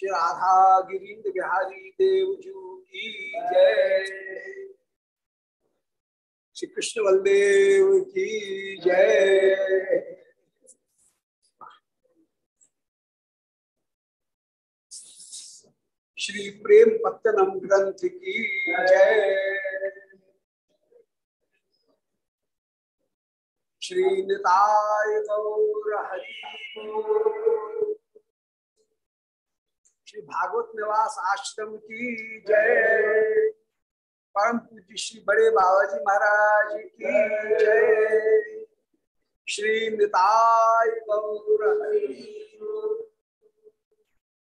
श्री राधा गिरीन्द्र बिहारी देवजू की जय। श्री कृष्ण बलदेव की जय। श्री प्रेम पत्तनम ग्रंथ की जय। श्री निताय गौर हरि श्री भागवत निवास आश्रम की जय। परम पूज्य श्री बड़े बाबा जी महाराज की जय। श्री निताय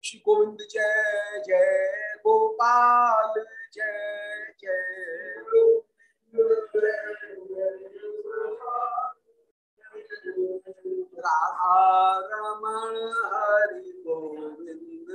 श्री गोविंद जय जय गोपाल, जय जय राधा रमण हरि गोविंद।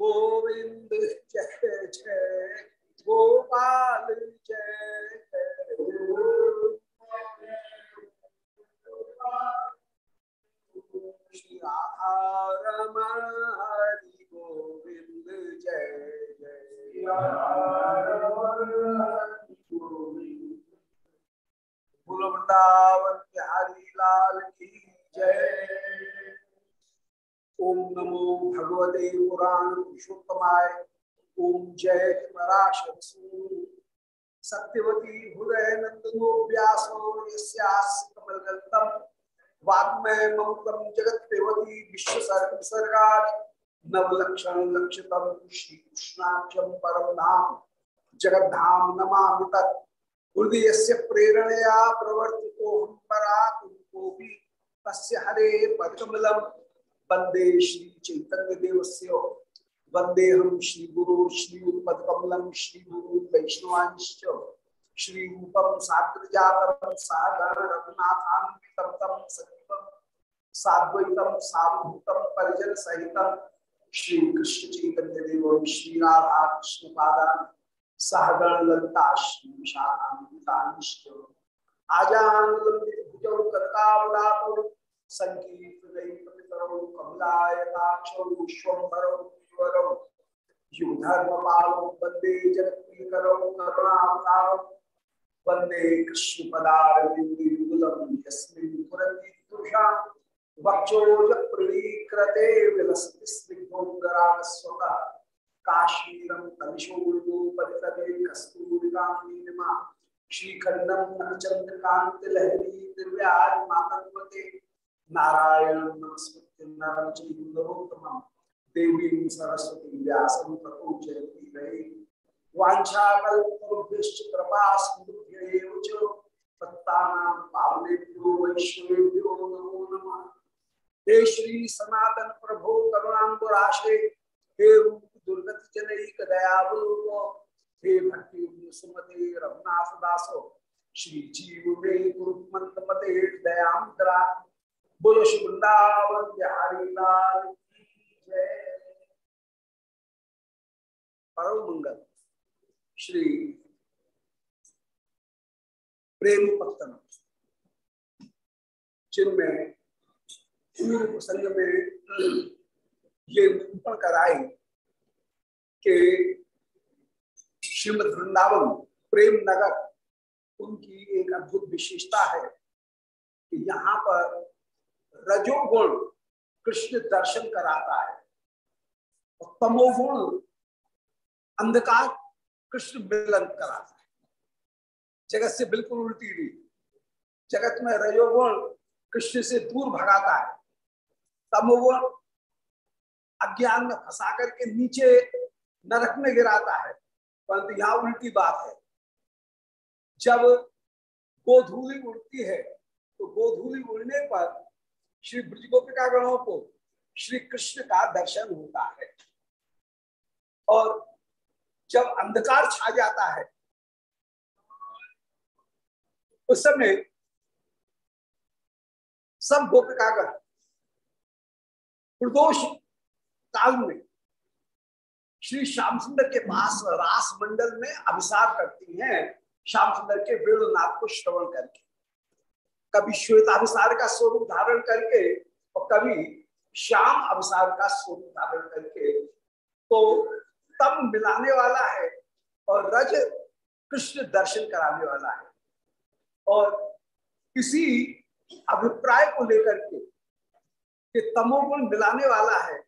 गोविंद जय जय, गोपाल जय। श्री राधा हरि गोविंद जय जय। बोलो वृंदावन बिहारी लाल की जय। ओम नमो भगवते पुराण पुरुषोत्तमाय। ओम जय सत्यवती हृदय नंदनो व्यासो वाग्मय ममतम जगत पेवती विश्व सर्गा नवलक्षण लक्षितम श्री कृष्णाक्षम परम धाम जगद्धाम नमामि तत्। हृदय से प्रेरणया प्रवर्तितो हम तस्य हरे पदकमलम वंदे श्री चैतन्य देवस्य। वंदे हम श्री गुरु, श्री पदकमलम श्री गुरु वैष्णवांश्च। श्री रूपम साग्र जातम सागर रघुनाथान्वितम तम सजीवम साद्वैतम सावभूतम परिजन सहितम श्री कृष्ण चैतन्य देव, श्री राधा कृष्ण पादा सहगण ललिता श्री विशाखान्वितानिश्च आजानुलंबित भुजौ कनकावदातौ संकीर्तनैकपितरौ कमलायताक्षौ विश्वम्भरौ द्विवरौ युगधर्मपालौ वंदे जगत्प्रियकरौ करुणावतारौ वंदे कृष्णपदारविन्दयुगलं यस्मिन् पुरन्ति तुषा वक्षोजप्रणीकृते विलसति स्निग्धोङ्गरागस्वतः काश्मीरं तमिशोर्दो परितले कस्तूरिकामिनिमा श्रीखण्डं नखचन्द्रकान्तिलहरी दिव्यादिमातन्वते नारायणं नमस्कृत्य नरं चैव देवीं सरस्वती व्यासं ततो जयति रहे वाञ्छाकल्पतरुभ्यश्च कृपा हे श्री सनातन प्रभो सुमते रघुनाथ दासो श्री जीव में गुरु मंत्र मते दयांतरा बोलो श्री वृंदावन बिहारी लाल परम मंगल। श्री प्रेम पत्तन। जिनमें पूर्व प्रसंग में ये निरूपण कराए कि श्रीमद वृंदावन, प्रेम नगर, उनकी एक अद्भुत विशेषता है कि यहाँ पर रजोगुण कृष्ण दर्शन कराता है। और तमोगुण अंधकार कृष्ण मिलन कराता है। जगत से बिल्कुल उल्टी नहीं। जगत में रजोगुण कृष्ण से दूर भगाता है। तमोगुण अज्ञान में फंसा करके नीचे नरक में गिराता है। परंतु यहाँ उल्टी बात है। जब गोधूली उड़ती है तो गोधूली उड़ने पर श्री ब्रज गोपिका को श्री कृष्ण का दर्शन होता है। और जब अंधकार छा जाता है, उस समय सब गोपिकागण प्रदोष काल में श्री श्याम सुंदर के पास रास मंडल में अभिसार करती हैं, श्याम सुंदर के वेणुनाथ को श्रवण करके। कभी श्वेताभिसार का स्वरूप धारण करके और कभी श्याम अभिसार का स्वरूप धारण करके। तो तम मिलाने वाला है और रज कृष्ण दर्शन कराने वाला है। और इसी अभिप्राय को लेकर के, कि तमोगुण मिलाने वाला है।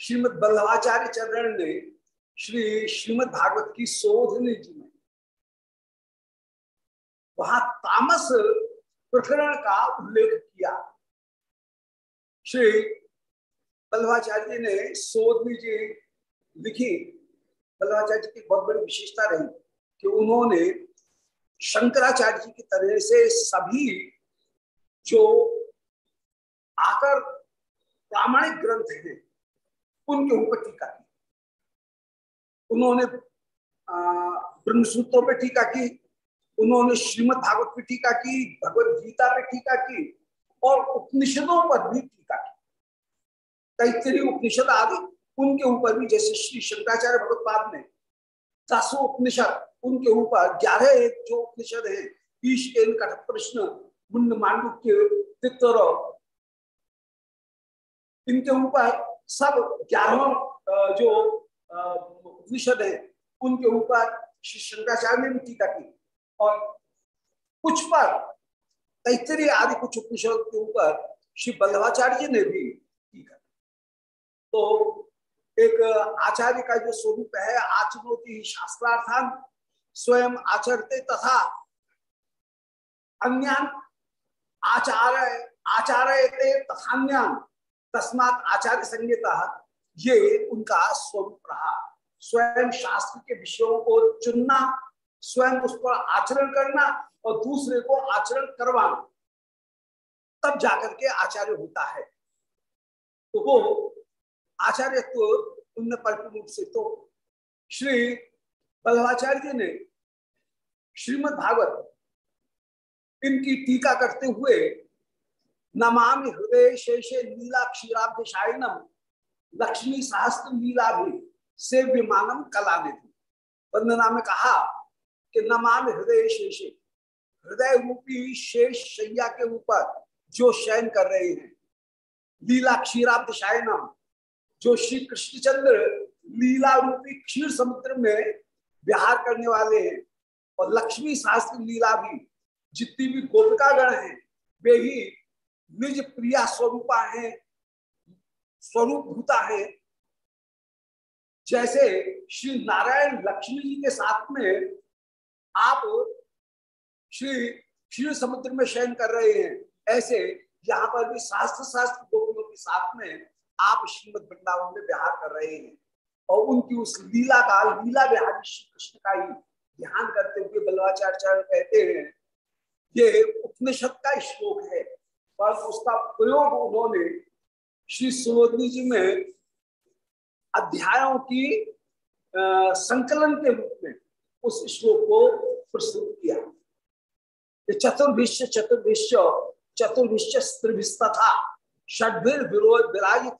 श्रीमद बल्लभाचार्य चरण ने श्री श्रीमद भागवत की शोधनी जी में वहाँ तामस प्रकरण का उल्लेख किया। श्री बल्लभाचार्य ने शोधनी जी लिखी। बल्लभाचार्य की बहुत बड़ी विशेषता रही कि उन्होंने शंकराचार्य जी की तरह से सभी जो आकर प्रामाणिक ग्रंथ हैं, उनके ऊपर टीका की। उन्होंने ब्रह्मसूत्रों पे टीका की उन्होंने श्रीमद भागवत पे टीका की, भगवत गीता पे टीका की, और उपनिषदों पर भी टीका की। तैतरी उपनिषद आदि, उनके ऊपर भी, जैसे श्री शंकराचार्य भगवत ने दसों उपनिषद, उनके ऊपर ग्यारह जो उपनिषद है, ईश के कठ प्रश्न मुंड मांडुक्य तितर इनके ऊपर सब ग्यारह जो उपनिषद है, उनके ऊपर श्री शंकराचार्य ने भी टीका की। और कुछ पर तैतरी आदि कुछ उपनिषद के ऊपर श्री बल्लभाचार्य ने भी टीका तो एक आचार्य का जो स्वरूप है आचनोति शास्त्रार्थान, स्वयं आचरते तथा अन्य आचार्य आचार्य तथान्यान, तस्मात आचार्य संगीता ये उनका स्वरूप रहा। स्वयं शास्त्र के विषयों को चुनना स्वयं उस पर आचरण करना और दूसरे को आचरण करवाना। तब जाकर के आचार्य होता है। तो वो आचार्य तो रूप से तो श्री बल्लभाचार्य ने श्रीमद भागवत इनकी टीका करते हुए नमामि हृदय शेषे लीला क्षीराब्दशाइनम लक्ष्मी सहस्त्र लीला भी से विमानम कला ने थी वंदना में कहा कि नमामि हृदय शेषे। हृदय रूपी शेष शैया के ऊपर जो शयन कर रहे हैं। लीला क्षीराब्द शायनम, जो श्री कृष्णचंद्र लीला रूपी क्षीर समुद्र में विहार करने वाले हैं। और लक्ष्मी शास्त्र लीला भी, जितनी भी गोपिका गण है, वे ही निज प्रिया स्वरूपा है स्वरूप भूता है। जैसे श्री नारायण लक्ष्मी जी के साथ में आप श्री क्षीर समुद्र में शयन कर रहे हैं। ऐसे यहाँ पर भी शास्त्र शास्त्र गोपियों के साथ में आप श्रीमद वृंदावन में विहार कर रहे हैं। और उनकी उस लीला का लीला विहारी श्री कृष्ण का ही ध्यान करते हुए बल्लवाचार्य कहते हैं ये उपनिषद का श्लोक है। पर उसका प्रयोग उन्होंने श्री सुबोधनी जी में अध्यायों की संकलन के रूप में उस श्लोक को प्रस्तुत किया। चतुर्भिश्य चतुर्भिश्य चतुर्भिश्य स्त्रिभिस्तथा षड्भिर विरोध विराजित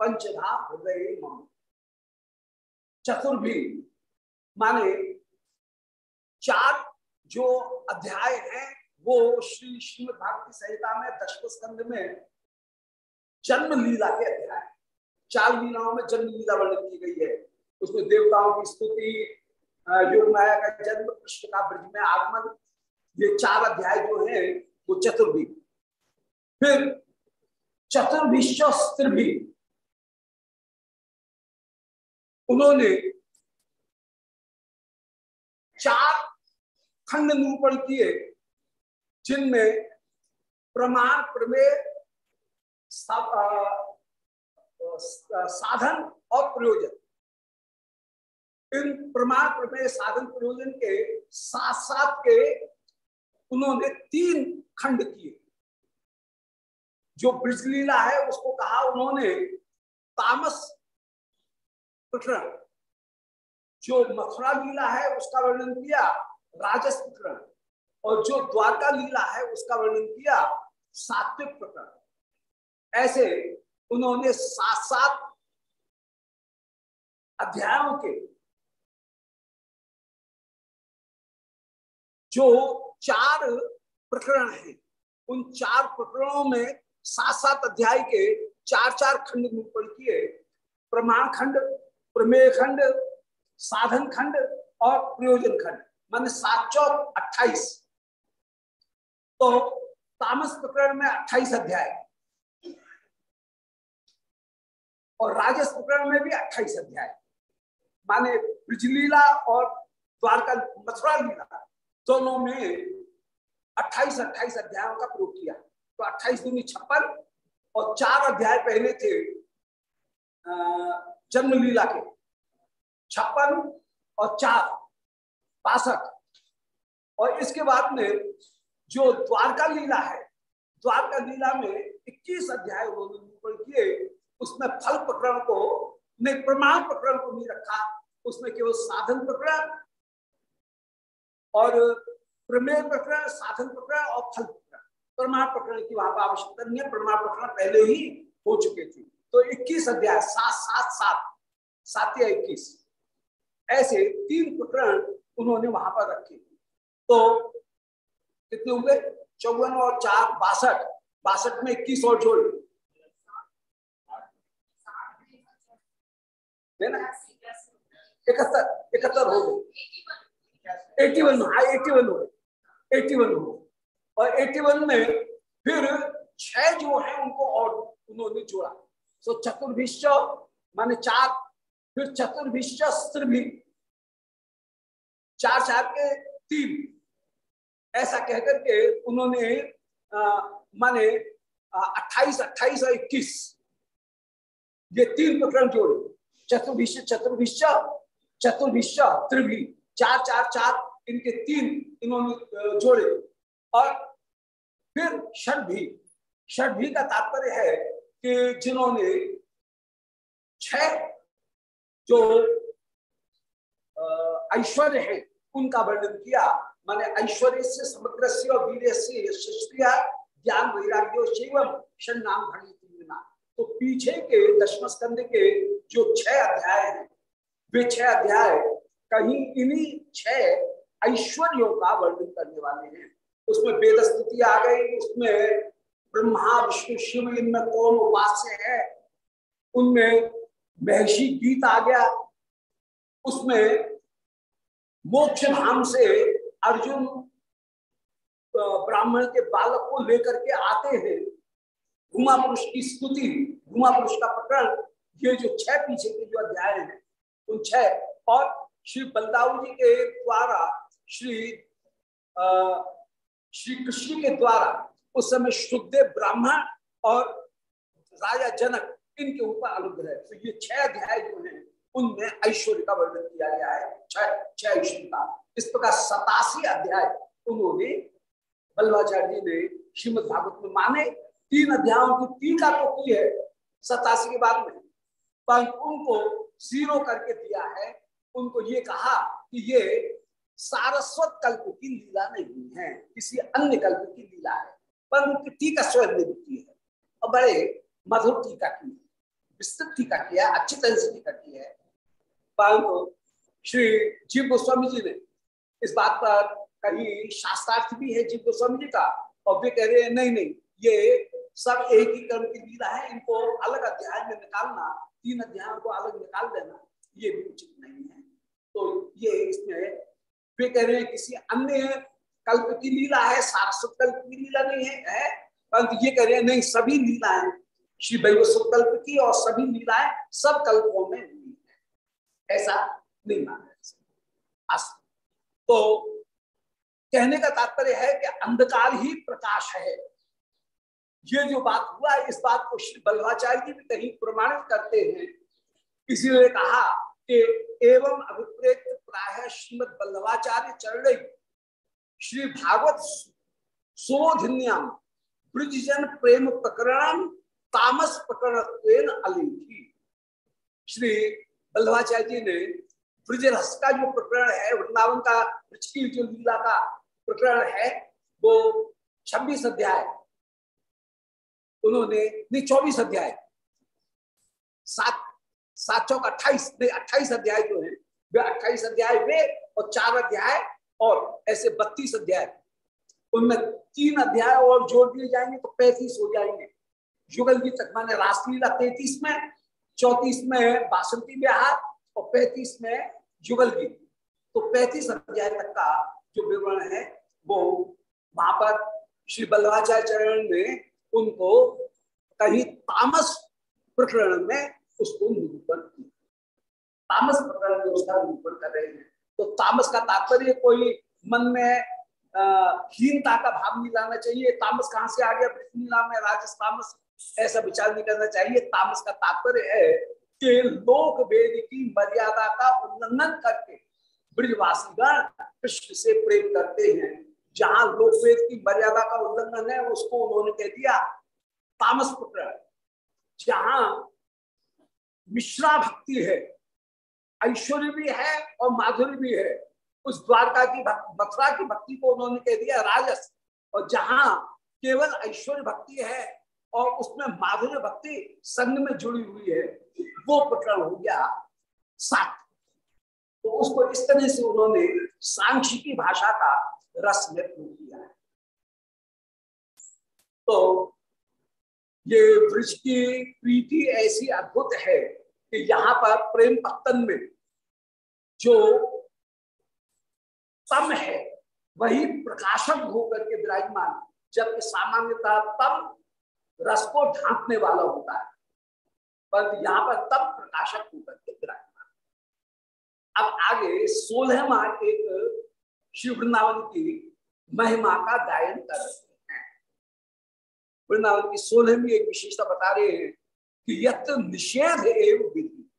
पंचधा हृदय चतुर्भी माने चार जो अध्याय हैं, वो श्री श्रीमद भारती संहिता में दशम स्कंद में जन्म लीला के अध्याय। चार लीलाओं में जन्म लीला वर्णन की गई है। उसमें देवताओं की स्तुति योग माया का जन्म कृष्ण का ब्रज में आगमन, ये चार अध्याय जो है, वो चतुर्भी फिर चतुर्भिश्व भी। उन्होंने चार खंड निरूपण किए, जिनमें प्रमाण, प्रमेय साधन और प्रयोजन। इन प्रमाण प्रमेय साधन प्रयोजन के साथ साथ के उन्होंने तीन खंड किए। जो ब्रजलीला है, उसको कहा उन्होंने तामस प्रकरण जो मथुरा लीला है, उसका वर्णन किया राजस प्रकरण और जो द्वारका लीला है, उसका वर्णन किया सात्विक प्रकरण ऐसे उन्होंने सात सात अध्यायों के जो चार प्रकरण है, उन चार प्रकरणों में सात सात अध्याय के चार चार खंड निरूपण किए। प्रमाण खंड, प्रमेय खंड, साधन खंड और प्रयोजन खंड, मान सात चौक अट्ठाईस। तो तामस प्रकरण में अट्ठाईस अध्याय और राजस प्रकरण में भी अट्ठाईस अध्याय। माने ब्रजलीला और द्वारका मथुरा लीला। दोनों में अट्ठाईस अट्ठाईस अध्यायों का प्रयोग किया। तो अट्ठाईस दूनी छप्पन और चार अध्याय पहले थे जन्म लीला के। छप्पन और चार, बासठ। और इसके बाद में जो द्वारका लीला है, द्वारका लीला में 21 अध्याय उन्होंने किए, उसमें फल प्रकरण को, नहीं, प्रमाण प्रकरण को नहीं रखा, उसमें केवल साधन प्रकरण और प्रमेय प्रकरण, साधन प्रकरण और फल प्रकरण। प्रमाण प्रकरण की वहाँ पर आवश्यकता नहीं है प्रमाण प्रकरण पहले ही हो चुके थे। तो 21 अध्याय, सात सात सात सात या इक्कीस, ऐसे तीन प्रकरण उन्होंने वहाँ पर रखे। तो कितने हुए चौवन और चार, बासठ। बासठ में इक्कीस और जोड़े। इकहत्तर इकहत्तर हो गए। एटी वन हाँ एटी वन हो एटी वन हो और एटी वन में फिर छह जो है, उनको और उन्होंने जोड़ा। तो चतुर्भिश्च, माने चार, फिर चतुर्भिश्च भी। चार चार के तीन। ऐसा कहकर के उन्होंने माने अट्ठाईस अट्ठाईस और इक्कीस। ये तीन प्रकरण जोड़े। चतुर्भिश्च चतुर्भिश्च चतुर्भिश्च त्रिभी चार चार चार इनके तीन इन्होंने जोड़े। और फिर षडभी षडभी का तात्पर्य है कि जिन्होंने छह जो ऐश्वर्य है, उनका वर्णन किया। माने ऐश्वर्य से समग्र से और वीर से ज्ञान वैराग्य शिवम षण नाम घड़ी तो पीछे के दशम स्कंद के जो छह अध्याय हैं, वे छह अध्याय कहीं इन्हीं छह ऐश्वर्यों का वर्णन करने वाले हैं। उसमें वेद स्तुति आ गई, उसमें ब्रह्मा, विष्णु, शिव, इनमें कौन उपास्य है? उनमें महर्षि गीत आ गया। उसमें मोक्ष धाम से अर्जुन ब्राह्मण के बालक को लेकर के आते हैं। भूमा पुरुष की स्तुति, भूमा पुरुष का प्रकरण, ये जो छह पीछे के जो अध्याय हैं, उन छह। और श्री बलदाऊ जी के द्वारा श्री श्री कृष्ण के द्वारा उस समय शुद्धदेव ब्राह्मण और राजा जनक इनके ऊपर अनुग्रह है तो ये छह अध्याय जो है, उनमें ऐश्वर्य का वर्णन किया गया है। छह छह ऐश्वर्य का। इस प्रकार सतासी अध्याय उन्होंने बल्लाचार्य जी ने श्रीमद भागवत में माने। तीन अध्यायों की टीका तो की है सतासी के बाद में पर उनको ज़ीरो करके दिया है। उनको ये कहा कि ये सारस्वत कल्प की लीला नहीं है, किसी अन्य कल्प की लीला है पर उनकी टीका स्वयं ने भी की है। और बड़े मधुर टीका की विस्तृत टीका किया अच्छी तरह से टीका की है। परंतु श्री जीव गोस्वामी जी ने इस बात पर कहीं शास्त्रार्थ भी है जीव गोस्वामी जी का, और वे कह रहे हैं, नहीं नहीं, ये सब एक ही कर्म की लीला है, इनको अलग अध्याय में निकालना, तीन अध्यायों को अलग निकाल देना, ये भी उचित नहीं है। तो ये इसमें वे कह रहे हैं किसी अन्य कल्प की लीला है सारस्वत कल्प की लीला नहीं है, है? परंतु ये कह रहे हैं नहीं सभी लीलाएँ श्री वैवस्व कल्प की और सभी लीलाएँ सब कल्पों में हुई है। ऐसा नहीं माना तो कहने का तात्पर्य है कि अंधकार ही प्रकाश है। ये जो बात हुआ इस बात को श्री बल्लाचार्य जी भी कहीं प्रमाणित करते हैं। इसीलिए कहा एवं अभिप्रेत प्राय श्रीमद बल्लभाचार्य चरण श्री भागवत सुरोधिन्याम ब्रजजन प्रेम प्रकरण तामस प्रकरण अलिखी। श्री बल्लभाचार्य जी ने ब्रजरस का जो प्रकरण है, वृंदावन का की जो लीला का प्रकरण है, वो छब्बीस अध्याय। उन्होंने, नहीं, चौबीस अध्याय। सात सात चौक अट्ठाईस अट्ठाईस अध्याय जो है, वे अट्ठाईस अध्याय वे और चार अध्याय और ऐसे बत्तीस अध्याय। उनमें तीन अध्याय और जोड़ दिए जाएँगे तो पैंतीस हो जाएँगे। युगल की तक माने रासलीला तैतीस में, चौतीस में बासंती बिहार और पैंतीस में युगल की। तो पैंतीस अध्याय तक का जो विवरण है, वो वहाँ पर श्री बल्लाचार्य चरण ने उनको कहीं तामस प्रकरण में उसको निरूपण किया तामस प्रकरण में उसका निरूपण कर रहे हैं। तो तामस का तात्पर्य कोई मन में हीनता का भाव नहीं लाना चाहिए। तामस कहाँ से आ गया? लीला में राजस तामस। ऐसा विचार नहीं करना चाहिए। तामस का तात्पर्य है कि लोक वेद की मर्यादा का उल्लंघन करके ब्रजवासीगण कृष्ण से प्रेम करते हैं। जहाँ लोक वेद की मर्यादा का उल्लंघन है, उसको उन्होंने कह दिया तामस पुत्र। जहाँ मिश्रा भक्ति है, ऐश्वर्य भी है और माधुर्य भी है। उस द्वारका की मथुरा की भक्ति को उन्होंने कह दिया राजस। और जहाँ केवल ऐश्वर्य भक्ति है और उसमें माधुर्य भक्ति संग में जुड़ी हुई है, वो प्रकरण हो गया सात। तो उसको इस तरह से उन्होंने सांख्य की भाषा का रस में किया है। तो ये वृक्ष की प्रीति ऐसी अद्भुत है कि यहाँ पर प्रेम पत्तन में जो तम है, वही प्रकाशक होकर के विराजमान जबकि सामान्यतः तम रस को ढांकने वाला होता है पर यहाँ पर तब प्रकाशक होकर के विराजमान अब आगे सोलहवा एक शिव वृंदावन की महिमा का गायन कर रहे वृंदावन की सोलह सोलहवीं एक विशेषता बता रहे हैं कि यत निषेध एवं विधि।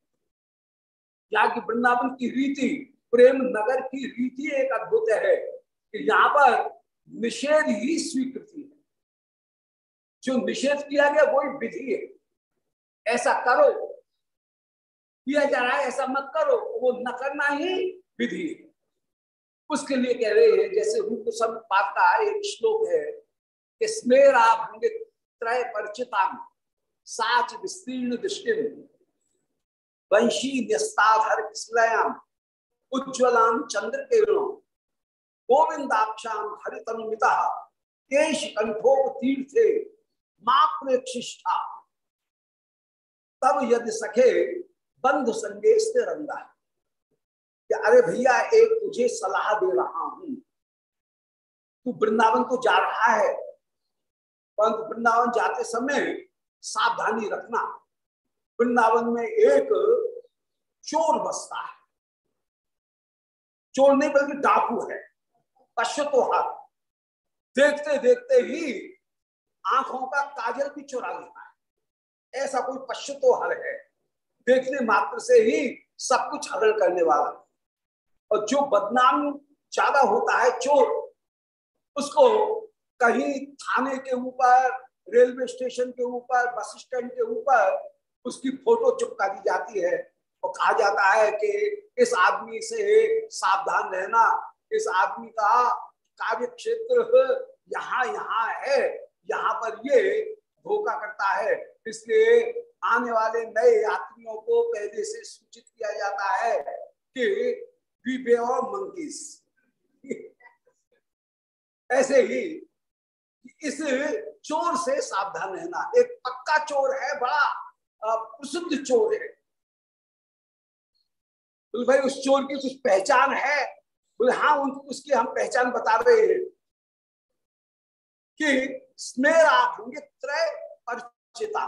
यहाँ की वृंदावन की रीति, प्रेम नगर की रीति एक अद्भुत है कि यहाँ पर निषेध ही स्वीकृति है। जो निषेध किया गया, वही विधि है। ऐसा करो, किया जा रहा है, ऐसा मत करो, वो न करना ही विधि है। उसके लिए कह रहे हैं, जैसे रूप पाठ का एक श्लोक है कि त्रय परिचिता साच विस्तीर्ण दृष्टि वंशी किस्लयाम, उज्ज्वलाम चंद्र गोविंदाक्षाम केश कंठो तीर्थे माँ प्रेक्षिष्ठा तब यदि सखे, बंधु संगे रंगा। कि अरे भैया, एक तुझे सलाह दे रहा हूँ। तू वृंदावन तो जा रहा है। परंतु वृंदावन जाते समय सावधानी रखना। वृंदावन में एक चोर बसता है। चोर नहीं बल्कि डाकू है। पश्चतो हाथ। देखते देखते ही आँखों का काजल भी चुरा लेता है। ऐसा कोई पश्चतो हर है। देखने मात्र से ही सब कुछ हरण करने वाला और जो बदनाम ज़्यादा होता है चोर, उसको कहीं थाने के ऊपर, रेलवे स्टेशन के ऊपर, बस स्टैंड के ऊपर उसकी फ़ोटो चिपका दी जाती है। और कहा जाता है कि इस आदमी से सावधान रहना, इस आदमी का कार्य क्षेत्र यहाँ यहाँ है, यहाँ पर ये धोखा करता है। इसलिए आने वाले नए यात्रियों को पहले से सूचित किया जाता है कि और मंकीस ऐसे ही इस चोर से सावधान रहना। एक पक्का चोर है, बड़ा प्रसिद्ध चोर है। बोले, भाई, उस चोर की कुछ पहचान है? बोले हाँ उसकी हम पहचान बता रहे हैं कि स्मेरा होंगे त्रय परिचिता।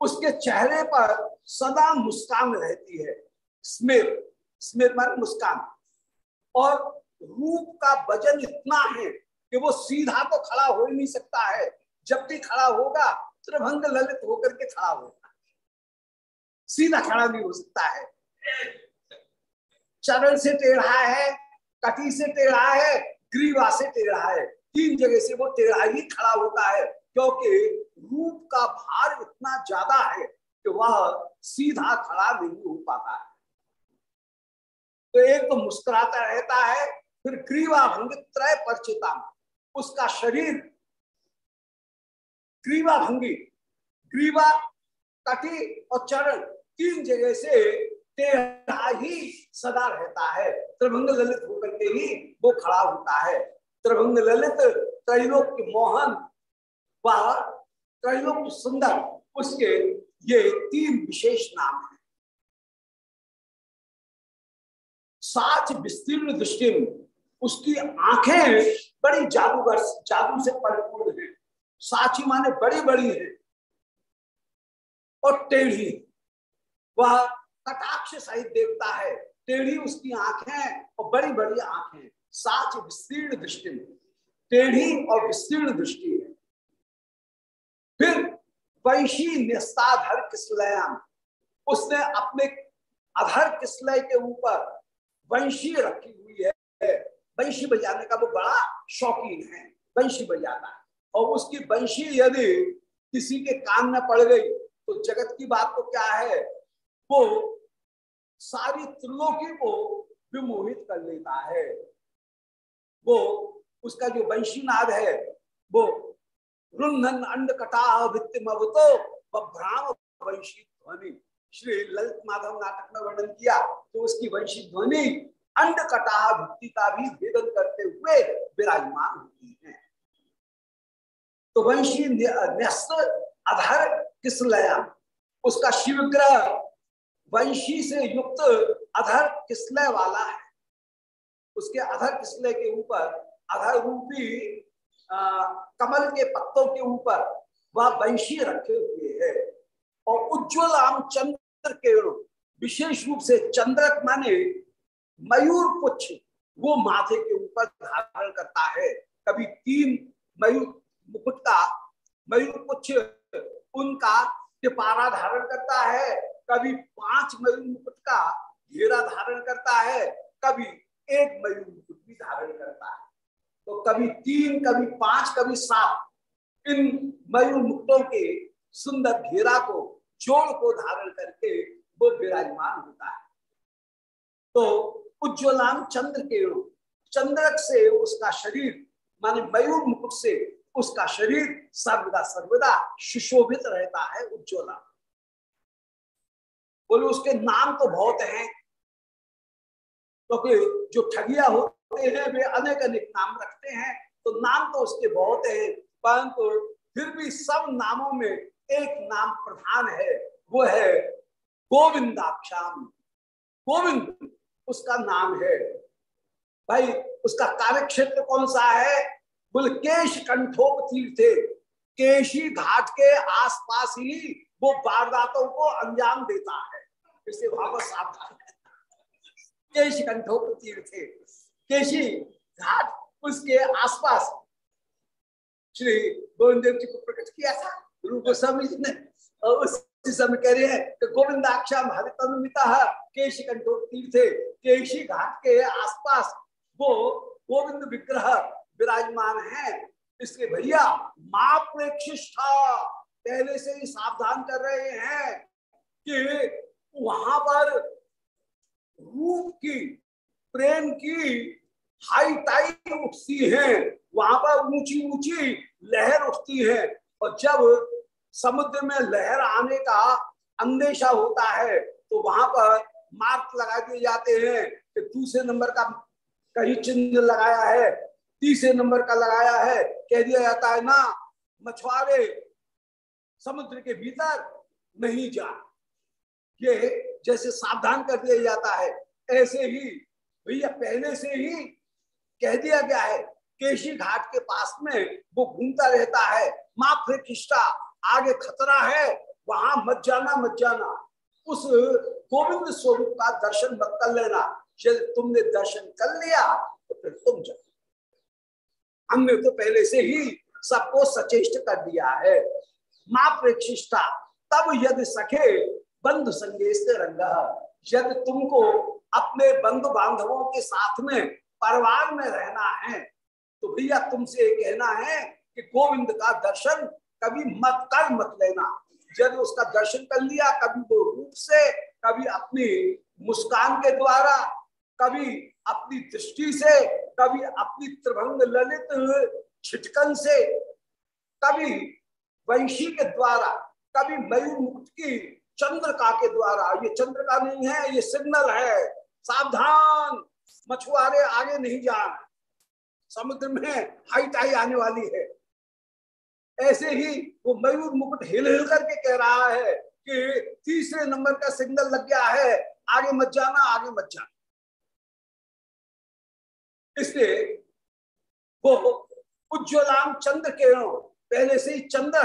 उसके चेहरे पर सदा मुस्कान रहती है, स्मेर स्मेर मान मुस्कान। और रूप का वज़न इतना है कि वो सीधा तो खड़ा हो ही नहीं सकता है। जब भी खड़ा होगा, त्रिभंग ललित होकर के खड़ा होगा। सीधा खड़ा नहीं हो सकता है। चरण से टेढ़ा है, कटी से टेढ़ा है, ग्रीवा से टेढ़ा है। तीन जगह से वो टेढ़ा ही खड़ा होता है, क्योंकि रूप का भार इतना ज़्यादा है कि वह सीधा खड़ा नहीं हो पाता है। तो एक तो मुस्कुराता रहता है, फिर ग्रीवा भंग त्रय परिचिता उसका शरीर ग्रीवा भंगी, ग्रीवा कटी और चरण तीन जगह से टेढ़ा ही सदा रहता है। त्रिभंग ललित होकर के ही वो खड़ा होता है। त्रिभंग ललित, त्रैलोक मोहन व त्रैलोक सुंदर, उसके ये तीन विशेष नाम है। साच विस्तीर्ण दृष्टि उसकी आँखें बड़ी जादूगर, जादू से परिपूर्ण है। साची माने बड़ी बड़ी है। और टेढ़ी, वह कटाक्ष सहित देवता है। टेढ़ी उसकी आँखें और बड़ी बड़ी आँखें। साच विस्तीर्ण दृष्टि टेढ़ी और विस्तीर्ण दृष्टि है। फिर वैशी निस्ताधर किसलयाम उसने अपने अधर किसलय के ऊपर वंशी रखी हुई है। वंशी बजाने का वो बड़ा शौकीन है वंशी बजाता है। और उसकी वंशी यदि किसी के कान में पड़ गई तो जगत की बात तो क्या है? वो सारी त्रिलोकी को विमोहित कर लेता है। वो उसका जो वंशीनाद है, वो रुन्धन अंड कटा वित्तमवतो भ्राम वंशी ध्वनि। श्री ललित माधव नाटक में वर्णन किया तो उसकी वंशी ध्वनि अंड कटा भित्ति का भी भेदन करते हुए विराजमान होती है। तो वंशी न्यस्त अधर किस लया? उसका शिवग्रह वंशी से युक्त अधर किसलय वाला है? उसके अधर किसलय के ऊपर? अधर रूपी कमल के पत्तों के ऊपर वह वंशी रखे हुए है। और उज्ज्वल आम चंद्र के विशेष रूप से चंद्रक माने मयूर पुच्छ, वो माथे के ऊपर धारण करता है। कभी तीन मयूर मुकुट का मयूर पुच्छ, उनका टिपारा धारण करता है। कभी पाँच मयूर मुकुट का घेरा धारण करता है। कभी एक मयूर मुकुट भी धारण करता है। तो कभी तीन, कभी पाँच, कभी सात, इन मयूर मुकुटों के सुंदर घेरा को, जोड़ को धारण करके वो विराजमान होता है। तो उज्ज्वलाम चंद्र के रूप, चंद्रक से उसका शरीर, माने मयूर मुकुट से उसका शरीर सर्वदा सर्वदा सुशोभित रहता है उज्ज्वला बोले, उसके नाम तो बहुत हैं। क्योंकि तो जो ठगिया होते हैं, वे अनेक अनेक नाम रखते हैं तो नाम तो उसके बहुत हैं, परंतु फिर भी सब नामों में एक नाम प्रधान है, वो है गोविंदाक्षाम। गोविंद उसका नाम है। भाई, उसका कार्य क्षेत्र कौन सा है? बोले केश कंठोप तीर्थे केशी घाट के आसपास ही वो वारदातों को अंजाम देता है। इसे वापस सावधान केश कंठोप तीर्थे केशी घाट उसके आसपास। श्री गोविंद देव जी को प्रकट किया था। रूप गोस्वामी जी ने, और उस समय कह रहे हैं कि गोविंदाक्षाम हरितनुमिता कंठोप तीर्थे केशी घाट के आसपास वो गोविंद विग्रह विराजमान है। इसके भैया प्रेक्षिष्ठा, पहले से ही सावधान कर रहे हैं कि वहाँ पर रूप की, प्रेम की हाई टाई उठती है। वहाँ पर ऊँची ऊँची लहर उठती है। और जब समुद्र में लहर आने का अंदेशा होता है तो वहाँ पर मार्क लगा दिए जाते हैं कि दूसरे नंबर का कहीं चिन्ह लगाया है, तीसरे नंबर का लगाया है, कह दिया जाता है, ना, मछुआरे समुद्र के भीतर नहीं जा। ये जैसे सावधान कर दिया जाता है। ऐसे ही, भैया, पहले से ही कह दिया गया है, केशी घाट के पास में वो घूमता रहता है, माँ प्रतिष्ठा आगे खतरा है, वहाँ मत जाना मत जाना। उस गोविंद स्वरूप का दर्शन मत कर लेना। यदि तुमने दर्शन कर लिया तो फिर तुम जाओ। हमने तो पहले से ही सबको सचेष्ट कर दिया है। माँ प्रेक्षिष्ठा तब यदि सखे बंधु संगेश रंग। यदि तुमको अपने बंधु बांधवों के साथ में परिवार में रहना है तो भैया तुमसे कहना है कि गोविंद का दर्शन कभी मत कर, मत लेना। जब उसका दर्शन कर लिया, कभी वो रूप से, कभी अपनी मुस्कान के द्वारा, कभी अपनी दृष्टि से, कभी अपनी त्रिभंग ललित छिटकन से, कभी वंशी के द्वारा, कभी मयूर मुक्त की चंद्रका के द्वारा। ये चंद्रका नहीं है, ये सिग्नल है। सावधान, मछुआरे आगे नहीं जा समुद्र में हाई टाई आने वाली है। ऐसे ही वो मयूर मुकुट हिल हिल करके कह रहा है कि तीसरे नंबर का सिग्नल लग गया है, आगे मत जाना, आगे मत जाना। इसलिए वो उज्ज्वलाम चंद्र किरणों पहले से ही चंद्र,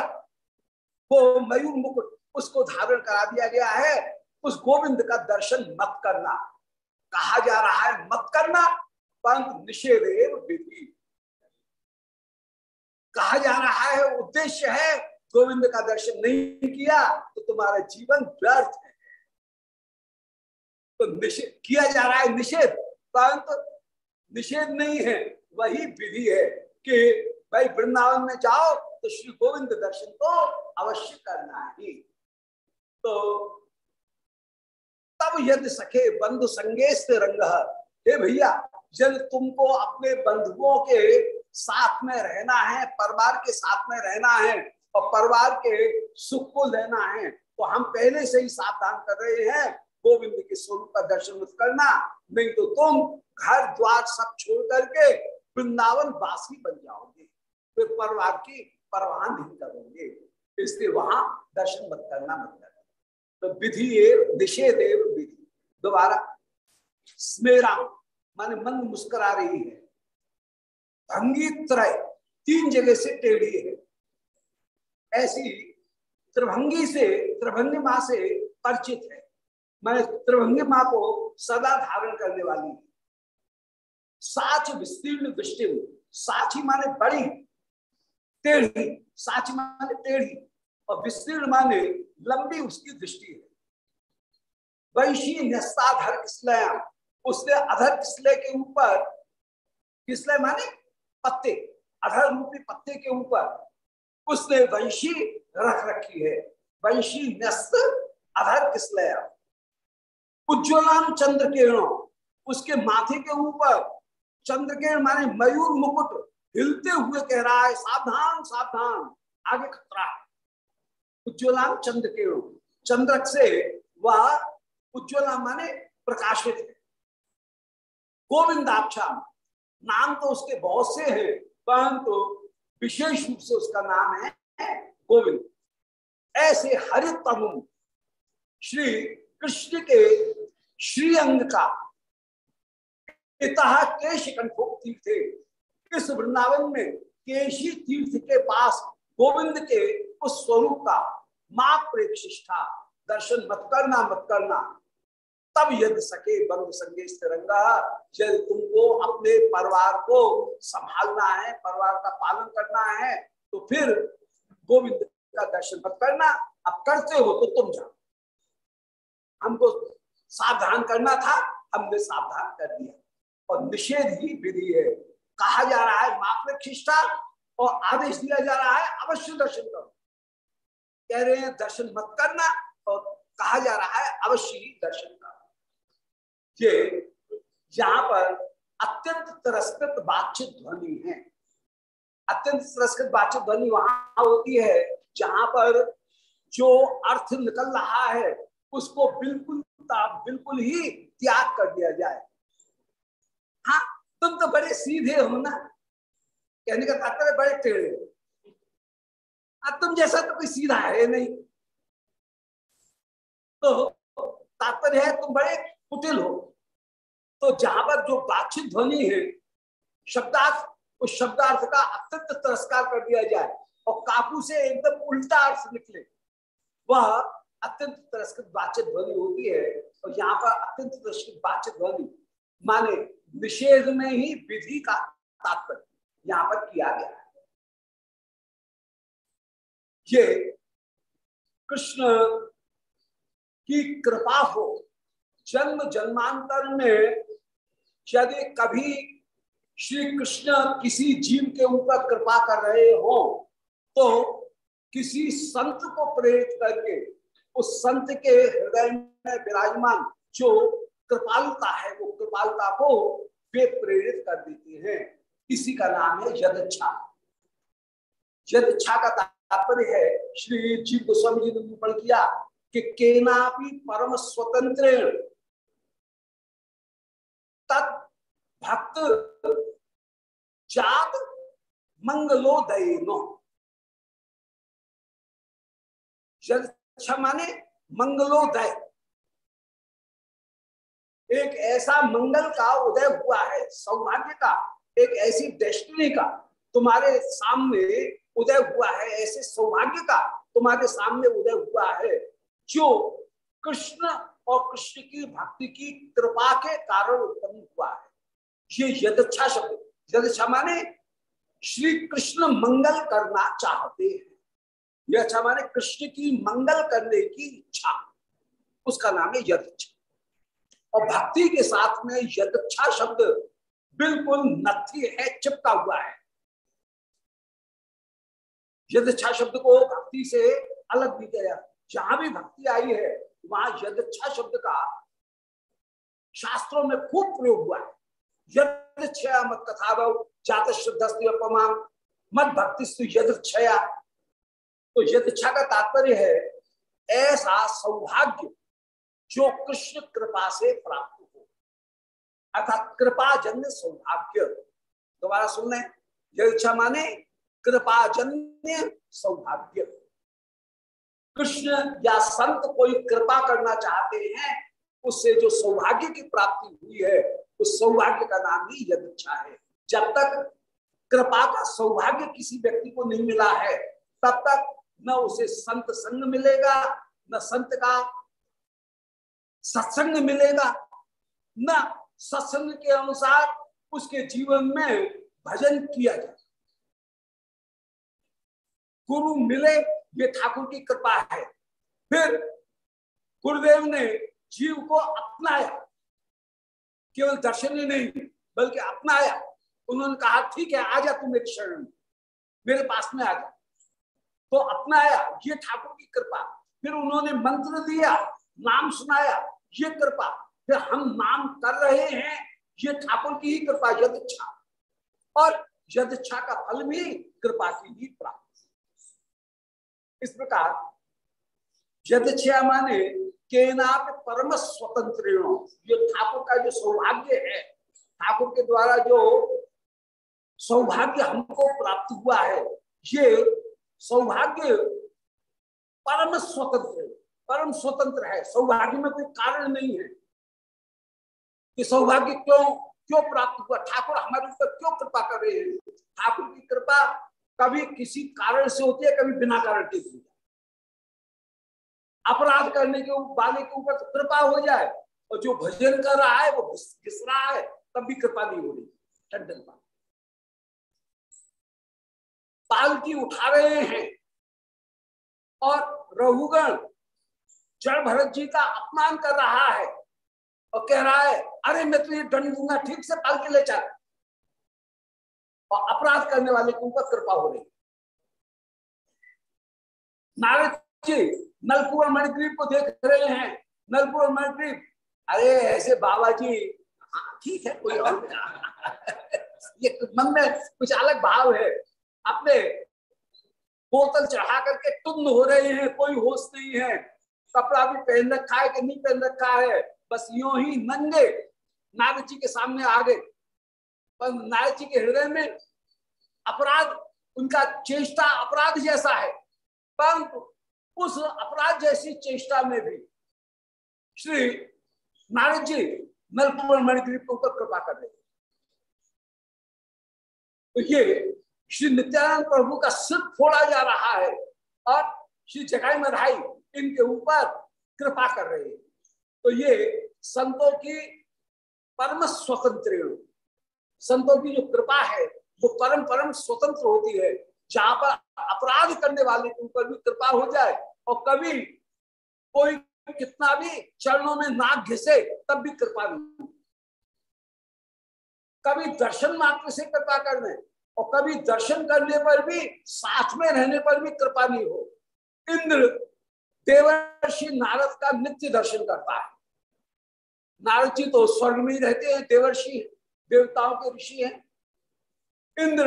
वो मयूर मुकुट उसको धारण करा दिया गया है। उस गोविंद का दर्शन मत करना। कहा जा रहा है मत करना, परंतु निषेध विधि। कहा जा रहा है, उद्देश्य है, गोविंद का दर्शन नहीं किया तो तुम्हारा जीवन व्यर्थ है। तो निषेध, किया जा रहा है निषेध, परंतु निषेध नहीं है, वही विधि है कि भाई वृंदावन में जाओ तो श्री गोविंद दर्शन को अवश्य करना ही। तो तब यदि सखे बंधु संगे रंग, हे भैया जब तुमको अपने बंधुओं के साथ में रहना है, परिवार के साथ में रहना है और परिवार के सुख को लेना है। तो हम पहले से ही सावधान कर रहे हैं, गोविंद के स्वरूप का दर्शन मत करना, नहीं तो तुम घर द्वार सब छोड़ करके वृंदावन वासी बन जाओगे। फिर परिवार की परवाह नहीं करोगे। इसलिए वहाँ दर्शन मत करना मत करना। तो विधि निषेध विधि। दोबारा स्मेरा माने मन मुस्कुरा रही है। भंगी त्रय तीन जगह से टेढ़ी है। ऐसी त्रिभंगी से, त्रिभंगी माँ से परिचित है। मैं त्रिभंगी माँ को सदा धारण करने वाली है। साच विस्तीर्ण दृष्टि साची माने बड़ी टेढ़ी साच माने टेढ़ी। और विस्तीर्ण माने लंबी उसकी दृष्टि है। वैशी न्यस्ताधर किसलया उसने अधर किसले के ऊपर किसले माने पत्ते अधर रूपी पत्ते के ऊपर उसने वंशी रख रखी है। वंशी न्यस्त अधर किसलया? उज्ज्वलाम चंद्र किरणों, उसके माथे के ऊपर। चंद्र किरण माने मयूर मुकुट, हिलते हुए कह रहा है, सावधान सावधान, आगे खतरा। है उज्ज्वलाम चंद्र किरण, चंद्रक से वह उज्ज्वला माने प्रकाशित है। गोविंदाक्षा नाम तो उसके बहुत से हैं, परंतु तो विशेष रूप से उसका नाम है गोविंद। ऐसे तमुम श्री कृष्ण के श्रीअंग का पिता केश कंठोक तीर्थ इस वृंदावन में केशी तीर्थ के पास गोविंद के उस स्वरूप का माँ प्रेक्षिष्ठा। दर्शन मत करना मत करना। तब यदि सके, बंद संगे तिरंगा यदि तुमको अपने परिवार को संभालना है, परिवार का पालन करना है तो फिर गोविंद का दर्शन मत करना। अब करते हो तो तुम जाओ। हमको सावधान करना था, हमने सावधान कर दिया। और निषेध ही विधि है। कहा जा रहा है मात्र खिष्टा और आदेश दिया जा रहा है, अवश्य दर्शन करो। कह रहे हैं, दर्शन मत करना और कहा जा रहा है, अवश्य ही दर्शन करो। ये यहाँ पर अत्यंत तिरस्कृत बातचीत ध्वनि है। अत्यंत तिरस्कृत बातचीत ध्वनि वहाँ होती है, जहाँ पर जो अर्थ निकल रहा है, उसको बिल्कुल बिल्कुल ही त्याग कर दिया जाए। हाँ तुम तो बड़े सीधे हो ना। कहने का तात्पर्य बड़े टेढ़े हो। अब तुम जैसा तो कोई सीधा है नहीं। तो तात्पर्य है, तुम बड़े कुटिल हो तो जहाँ पर जो बातचीत ध्वनि है, शब्दार्थ, उस शब्दार्थ का अत्यंत तिरस्कार कर दिया जाए और काकू से एकदम उल्टा अर्थ निकले, वह अत्यंत तिरस्कृत बातचीत ध्वनि होती है और यहाँ पर अत्यंत तिरस्कृत बातचीत ध्वनि माने निषेध में ही विधि का तात्पर्य यहाँ पर किया गया है। ये कृष्ण की कृपा हो जन्म जन्मांतर में यदि कभी श्री कृष्ण किसी जीव के ऊपर कृपा कर रहे हो तो किसी संत को प्रेरित करके, उस संत के हृदय में विराजमान जो कृपालता है, वो कृपालता को वे प्रेरित कर देते हैं। इसी का नाम है यदच्छा। यदच्छा का तात्पर्य है, श्री जी गोस्वामी जी ने निरूपण किया कि केना भी परम स्वतंत्र तत् भक्त जात मंगलोदय नो माने मंगलोदय। एक ऐसा मंगल का उदय हुआ है, सौभाग्य का, एक ऐसी डेस्टिनी का, तुम्हारे सामने उदय हुआ है, ऐसे सौभाग्य का तुम्हारे सामने उदय हुआ है, जो कृष्ण और कृष्ण की भक्ति की कृपा के कारण उत्पन्न हुआ है। ये यदच्छा शब्द यदच्छा माने श्री कृष्ण मंगल करना चाहते हैं। यह अच्छा माने कृष्ण की मंगल करने की इच्छा। उसका नाम है यदच्छा। और भक्ति के साथ में यदच्छा शब्द बिल्कुल नथी है, चिपका हुआ है। यदच्छा शब्द को भक्ति से अलग भी किया जहाँ भी भक्ति आई है वहाँ यदच्छा शब्द का शास्त्रों में खूब प्रयोग हुआ है। यदच्छया मत कथा जात श्रद्धा मत भक्ति यदच्छया तो यदच्छा का तात्पर्य है, ऐसा सौभाग्य जो कृष्ण कृपा से प्राप्त हो। अर्थात कृपा जन्य सौभाग्य। दोबारा सुन लें यदच्छा माने कृपा जन्य सौभाग्य। कृष्ण या संत कोई कृपा करना चाहते हैं, उससे जो सौभाग्य की प्राप्ति हुई है, उस सौभाग्य का नाम ही यदच्छा है। जब तक कृपा का सौभाग्य किसी व्यक्ति को नहीं मिला है, तब तक न उसे संत संग मिलेगा, न संत का सत्संग मिलेगा, न सत्संग के अनुसार उसके जीवन में भजन किया जाए। गुरु मिले ये ठाकुर की कृपा है। फिर गुरुदेव ने जीव को अपनाया। केवल दर्शन ही नहीं, बल्कि अपनाया। उन्होंने कहा, ठीक है, आ जा तू मेरे शरण मेरे पास में आ जा। तो अपनाया ये ठाकुर की कृपा। फिर उन्होंने मंत्र दिया, नाम सुनाया, ये कृपा। फिर हम नाम कर रहे हैं, ये ठाकुर की ही कृपा, यद इच्छा। और यद इच्छा का फल भी कृपा की ही प्राप्त। इस प्रकार यद माने के नाम परम स्वतंत्र ये ठाकुर का जो सौभाग्य है, ठाकुर के द्वारा जो सौभाग्य हमको प्राप्त हुआ है, ये सौभाग्य परम स्वतंत्र परम स्वतंत्र है। सौभाग्य में कोई कारण नहीं है। कि सौभाग्य क्यों क्यों प्राप्त हुआ? ठाकुर हमारे ऊपर क्यों कृपा कर रहे हैं? ठाकुर की कृपा कभी किसी कारण से होती है, कभी बिना कारण के होती अपराध करने के वाले के ऊपर तो कृपा हो जाए, और जो भजन कर रहा है, वो घिस रहा है, तब भी कृपा नहीं हो रही पानी पालकी उठा रहे हैं, और रघुगण जड़ भरत जी का अपमान कर रहा है, और कह रहा है, अरे, मैं तुझे दंड दूँगा, ठीक से पालकी ले चल। और अपराध करने वाले के ऊपर कृपा हो रही नारद जी नलपुर मणिद्वीप को देख रहे हैं। नलपुर मणिग्रीप अरे ऐसे बाबा जी हाँ, ठीक है कोई और ये मन में कुछ अलग भाव है। अपने बोतल चढ़ा करके टुन्न हो रहे हैं कोई होश नहीं है। कपड़ा भी पहन रखा है कि नहीं पहन रखा है? बस यो ही नंगे नारद जी के सामने आ गए पर नारद जी के हृदय में अपराध, उनका चेष्टा अपराध जैसा है, परंतु उस अपराध जैसी चेष्टा में भी श्री नारद जी मणिग्रीप के ऊपर कृपा कर रहे तो ये श्री नित्यानंद प्रभु का सिर फोड़ा जा रहा है और श्री जगाई मधाई इनके ऊपर कृपा कर रहे हैं। तो ये संतों की परम स्वतंत्र संतों की जो कृपा है, वो परम परम स्वतंत्र होती है। जहाँ पर अपराध करने वाले के ऊपर भी कृपा हो जाए और कभी कोई कितना भी चरणों में नाक घिसे, तब भी कृपा नहीं कभी दर्शन मात्र से कृपा कर दे और कभी दर्शन करने पर भी, साथ में रहने पर भी कृपा नहीं हो। इंद्र देवर्षि नारद का नित्य दर्शन करता है। नारद जी तो स्वर्ग में ही रहते हैं देवर्षि देवताओं के ऋषि हैं। इंद्र,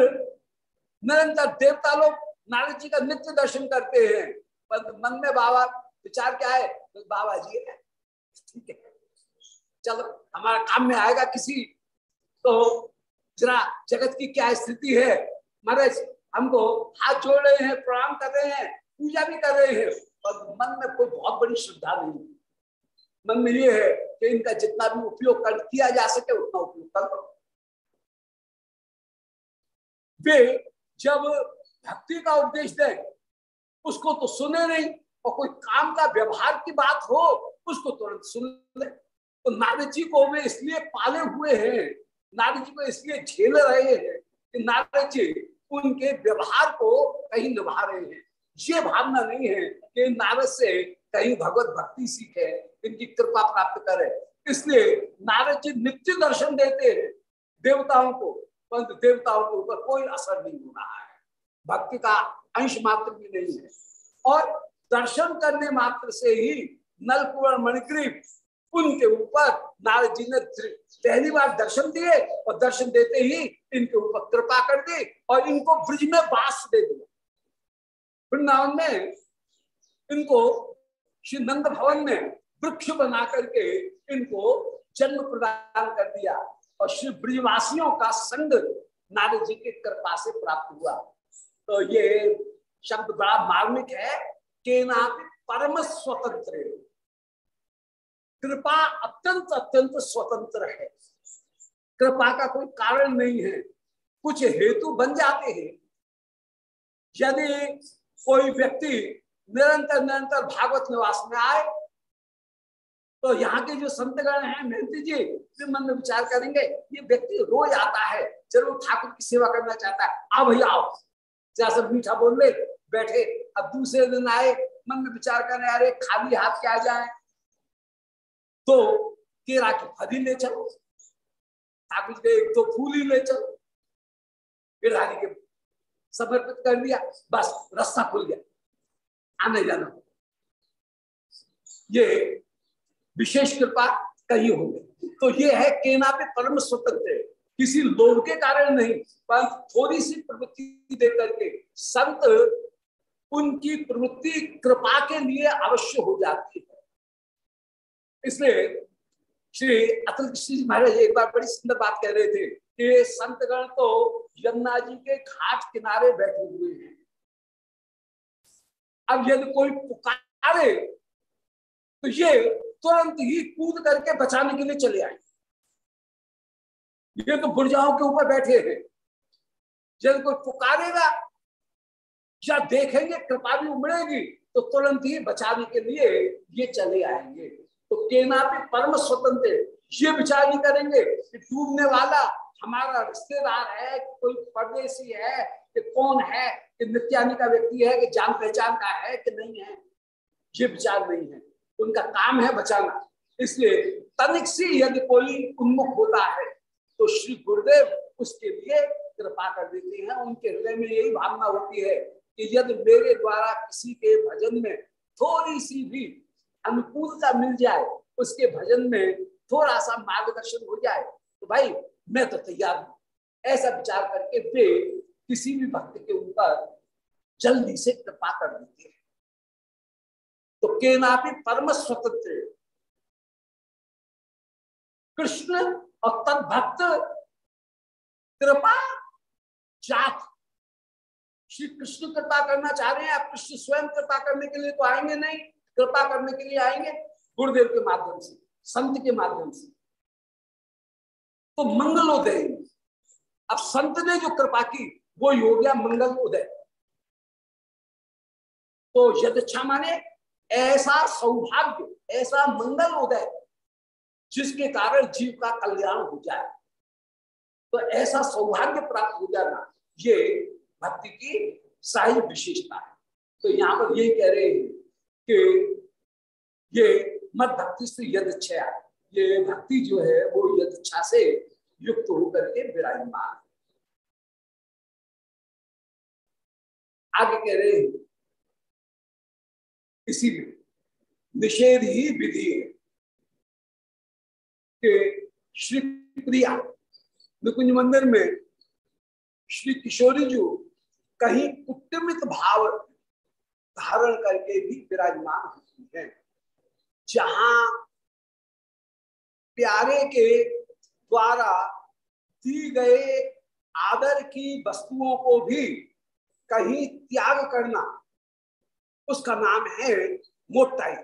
निरंतर देवता लोग नारद जी का नित्य दर्शन करते हैं। पर मन में बाबा, विचार क्या है? तो बाबा जी है। ठीक है। चलो, हमारा काम में आएगा किसी। तो जरा जगत की क्या स्थिति है? महाराज, हमको हाथ जोड़ रहे हैं, प्रणाम कर रहे हैं, पूजा भी कर रहे हैं, पर मन में कोई बहुत बड़ी श्रद्धा नहीं मन में ये है कि इनका जितना भी उपयोग कर, किया जा सके, उतना उपयोग कर लो। वे जब भक्ति का उपदेश दे, उसको तो सुने नहीं, और कोई काम का व्यवहार की बात हो, उसको तुरंत सुन ले। तो नारद जी को वे इसलिए पाले हुए हैं, नारद जी को इसलिए झेल रहे हैं कि नारद जी उनके व्यवहार को कहीं निभा रहे हैं। ये भावना नहीं है कि नारद से कहीं भगवत भक्ति सीखे, इनकी कृपा प्राप्त करे। इसलिए नारद जी नित्य दर्शन देते हैं, देवताओं को। परंतु देवताओं के ऊपर कोई असर नहीं हो रहा है। भक्ति का अंश मात्र भी नहीं है। और दर्शन करने मात्र से ही नलकुवर मणिग्रीव उनके ऊपर नारद जी ने पहली बार दर्शन दिए और दर्शन देते ही इनके ऊपर कृपा कर दी और इनको ब्रिज में बास दे दिया। वृंदावन में इनको श्री नंद भवन में वृक्ष बना करके इनको जन्म प्रदान कर दिया। और श्री ब्रिजवासियों का संग नारद जी की कृपा से प्राप्त हुआ। तो ये शब्द बड़ा मार्मिक है के नाम परम स्वतंत्र कृपा अत्यंत अत्यंत स्वतंत्र है। कृपा का कोई कारण नहीं है। कुछ हेतु बन जाते हैं। यदि कोई व्यक्ति निरंतर निरंतर भागवत निवास में आए तो यहाँ के जो संतगण हैं मेहनती जी फिर मन में विचार करेंगे, ये व्यक्ति रोज आता है, ज़रूर ठाकुर की सेवा करना चाहता है। आओ भैया, आओ। जैसा मीठा बोल ले बैठे। अब दूसरे दिन आए, मन में विचार करें अरे खाली हाथ क्या जाए? तो केरा की फली ले चलो। ठाकुर के एक दो फूल ही ले चलो। गिरधारी के समर्पित कर दिया, बस रास्ता खुल गया। आने जाना। ये विशेष कृपा कही होंगे। तो ये है केना पे परम स्वतंत्र किसी लोभ के कारण नहीं, पर थोड़ी सी प्रवृत्ति दे करके संत उनकी प्रवृत्ति कृपा के लिए अवश्य हो जाती है। इसलिए श्री अतुल जी महाराज एक बार बड़ी सुंदर बात कह रहे थे कि संतगण तो यमुना जी के घाट किनारे बैठे हुए हैं। अब यदि कोई पुकारे तो ये तुरंत ही कूद करके बचाने के लिए चले आए। ये तो बुरजाओं के ऊपर बैठे हैं। जब कोई पुकारेगा या देखेंगे कृपा भी उमड़ेगी तो तुरंत ही बचाने के लिए ये चले आएँगे। तो केना भी परम स्वतंत्र ये विचार नहीं करेंगे कि डूबने वाला हमारा रिश्तेदार है, कोई परदेसी है, कि कौन है, कि नित्यानी का व्यक्ति है, कि जान पहचान का है, कि नहीं है। ये विचार नहीं है। उनका काम है बचाना। इसलिए तनिक सी यदि कोई उन्मुख होता है तो श्री गुरुदेव उसके लिए कृपा कर देते हैं। उनके हृदय में यही भावना होती है कि यदि मेरे द्वारा किसी के भजन में थोड़ी सी भी अनुकूलता मिल जाए, उसके भजन में थोड़ा सा मार्गदर्शन हो जाए तो भाई मैं तो तैयार हूँ। ऐसा विचार करके वे किसी भी भक्त के ऊपर जल्दी से कृपा कर देते हैं। तो केना भी परम स्वतंत्र कृष्ण और तद कृपा जात। श्री कृष्ण कृपा करना चाह रहे हैं, आप कृष्ण स्वयं कृपा करने के लिए तो आएँगे नहीं, कृपा करने के लिए आएँगे गुरुदेव के माध्यम से, संत के माध्यम से। तो मंगल उदय। अब संत ने जो कृपा की, वो हो गया मंगल उदय। तो यदच्छा माने ऐसा सौभाग्य, ऐसा मंगल उदय, जिसके कारण जीव का कल्याण हो जाए। तो ऐसा सौभाग्य प्राप्त हो जाना ये भक्ति की सारी विशेषता है। तो यहाँ पर यही कह रहे हैं कि ये मत भक्ति से यद इच्छा ये भक्ति जो है वो यद इच्छा से युक्त होकर के विराजमान आगे कह रहे हैं इसी में निषेध ही विधि है कि श्री प्रिया निकुंज मंदिर में श्री किशोरी जी कहीं कुटमित भाव धारण करके भी विराजमान होती है। जहाँ प्यारे के द्वारा दी गए आदर की वस्तुओं को भी कहीं त्याग करना उसका नाम है मोटाई।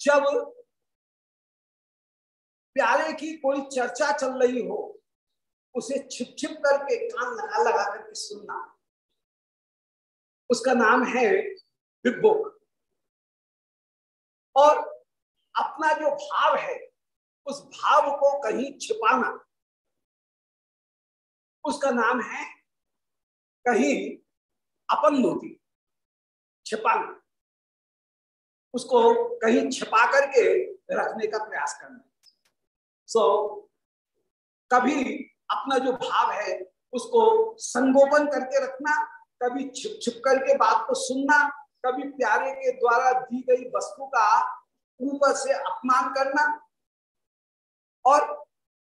जब प्यारे की कोई चर्चा चल रही हो, उसे छिप छिप करके कान लगा लगा करके सुनना। उसका नाम है विभोग और अपना जो भाव है, उस भाव को कहीं छिपाना। उसका नाम है कहीं अपन होती छिपाना उसको कहीं छिपा करके रखने का प्रयास करना। सो so, कभी अपना जो भाव है उसको संगोपन करके रखना कभी छिप छिप करके बात को सुनना कभी प्यारे के द्वारा दी गई वस्तु का ऊपर से अपमान करना। और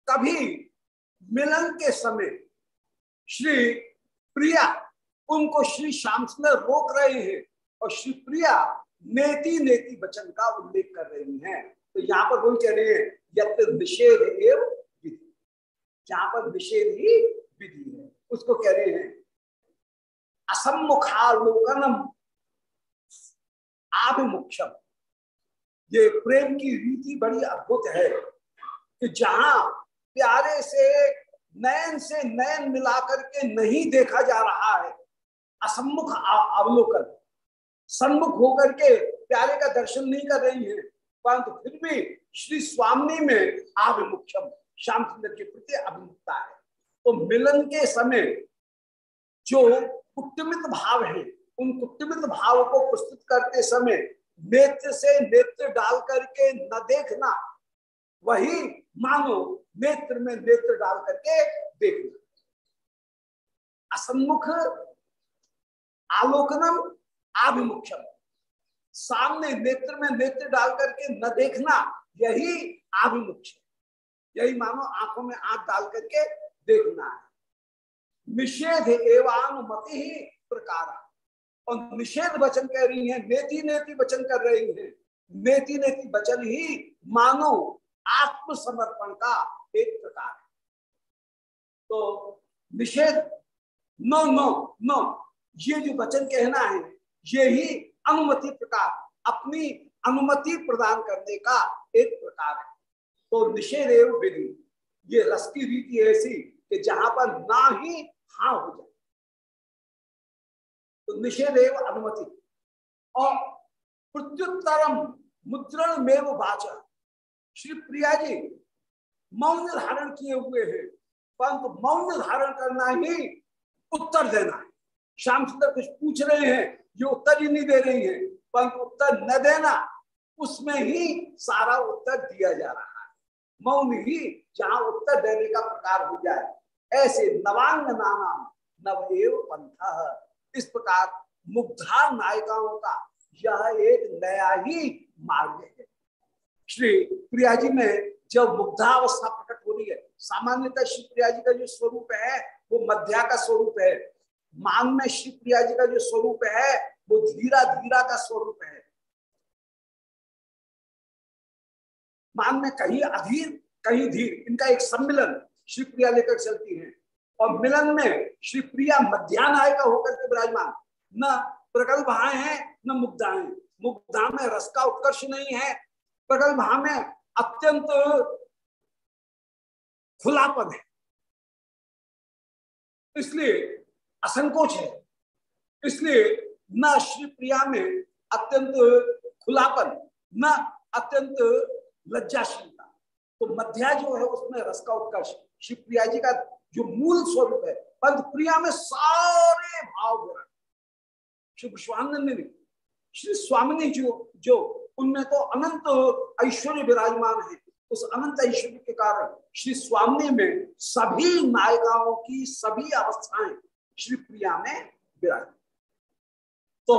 कभी मिलन के समय श्री प्रिया उनको श्री श्याम सुंदर रोक रहे हैं और श्री प्रिया नेति नेति वचन का उल्लेख कर रही हैं। तो यहाँ पर वही कह रहे हैं, यत्र निषेध एव विधि। जहाँ पर निषेध ही विधि है, उसको कह रहे हैं, असम्मुखालोकनम, आभिमुख्यम। ये प्रेम की रीति बड़ी अद्भुत है कि जहाँ प्यारे से नयन से नयन मिलाकर के नहीं देखा जा रहा है असम्मुख अवलोकन। सम्मुख होकर के प्यारे का दर्शन नहीं कर रही है, परंतु फिर भी श्री स्वामी में आभिमुख्यम श्याम सुंदर के प्रति अभिमुखता है। तो मिलन के समय जो कुटमित भाव है, उन कुटमित भाव को प्रस्तुत करते समय नेत्र से नेत्र डाल करके न देखना, वही मानो नेत्र में नेत्र डाल करके देखना। असन्मुख आलोकनम आभिमुख्यम। सामने नेत्र में नेत्र डाल करके न देखना, यही आभिमुख्य। यही मानो आँखों में आँख डाल करके देखना है। निषेध एवानुमति ही प्रकार। और निषेध वचन कह रही है, नेति नेति वचन कर रही है। नेति नेति वचन ही मानो आत्मसमर्पण का एक प्रकार है। तो निषेध, नो नो नो ये जो वचन कहना है, ये ही अनुमति प्रकार, अपनी अनुमति प्रदान करने का एक प्रकार है। तो निषेधेव विधि, ये रस की रीति ऐसी कि जहाँ पर ना ही हा हो जाए। तो निषेधेव अनुमति। और प्रत्युत्तरम मुद्रण में वाचा। श्री प्रिया जी मौन धारण किए हुए हैं, परंतु मौन धारण करना ही उत्तर देना श्याम सुंदर कुछ पूछ रहे हैं जो उत्तर ही नहीं दे रही है, परंतु उत्तर न देना, उसमें ही सारा उत्तर दिया जा रहा है। मौन ही जहाँ उत्तर देने का प्रकार हो जाए, ऐसे नवांग नाना नवएव पंथ। इस प्रकार मुग्धा नायिकाओं का यह एक नया ही मार्ग है। श्री प्रिया जी में जब मुग्धावस्था प्रकट हो रही है, सामान्यतः श्री प्रिया जी का जो स्वरूप है, वो मध्या का स्वरूप है। मान में श्री प्रिया जी का जो स्वरूप है, वो धीरा धीरा का स्वरूप है। मान में कहीं अधीर कहीं धीर इनका एक सम्मिलन श्री प्रिया लेकर चलती है। और मिलन में श्री प्रिया मध्यान्ह आएगा होकर के विराजमान। न प्रगल्भाएँ हैं, न मुग्धाएँ मुग्धा में रस का उत्कर्ष नहीं है। प्रगल्भा में अत्यंत खुलापन है। इसलिए असंकोच है। इसलिए न श्री प्रिया में अत्यंत खुलापन, न अत्यंत लज्जाशीलता। तो मध्या जो है, उसमें रस का उत्कर्ष। श्री प्रिया जी का जो मूल स्वरूप है, पंत प्रिया में सारे भाव रहे श्री विश्वानंद ने श्री स्वामिनी जो जो, उनमें तो अनंत ऐश्वर्य विराजमान है। उस अनंत ऐश्वर्य के कारण श्री स्वामी में सभी नायिकाओं की सभी अवस्थाएँ श्री प्रिया में विराज। तो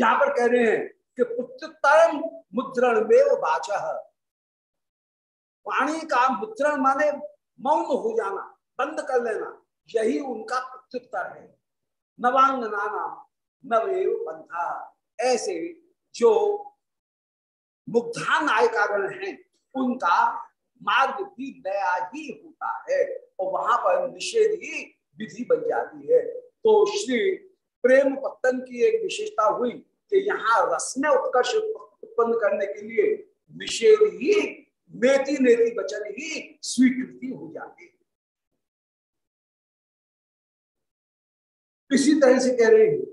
यहाँ पर कह रहे हैं कि पुत्रतरम मुद्रण में बाच वाणी का मुद्रण माने मौन हो जाना, बंद कर लेना, यही उनका प्रत्युत्तर है। नवांगना नाम नवेव पंथा ऐसे जो मुग्धा नायकागण हैं, उनका मार्ग भी नया ही होता है। और वहाँ पर निषेध ही विधि बन जाती है। तो श्री प्रेम पत्तन की एक विशेषता हुई कि यहाँ रस में उत्कर्ष उत्पन्न करने के लिए निषेध ही नेति नेति वचन ही स्वीकृति हो जाती है। इसी तरह से कह रहे हैं।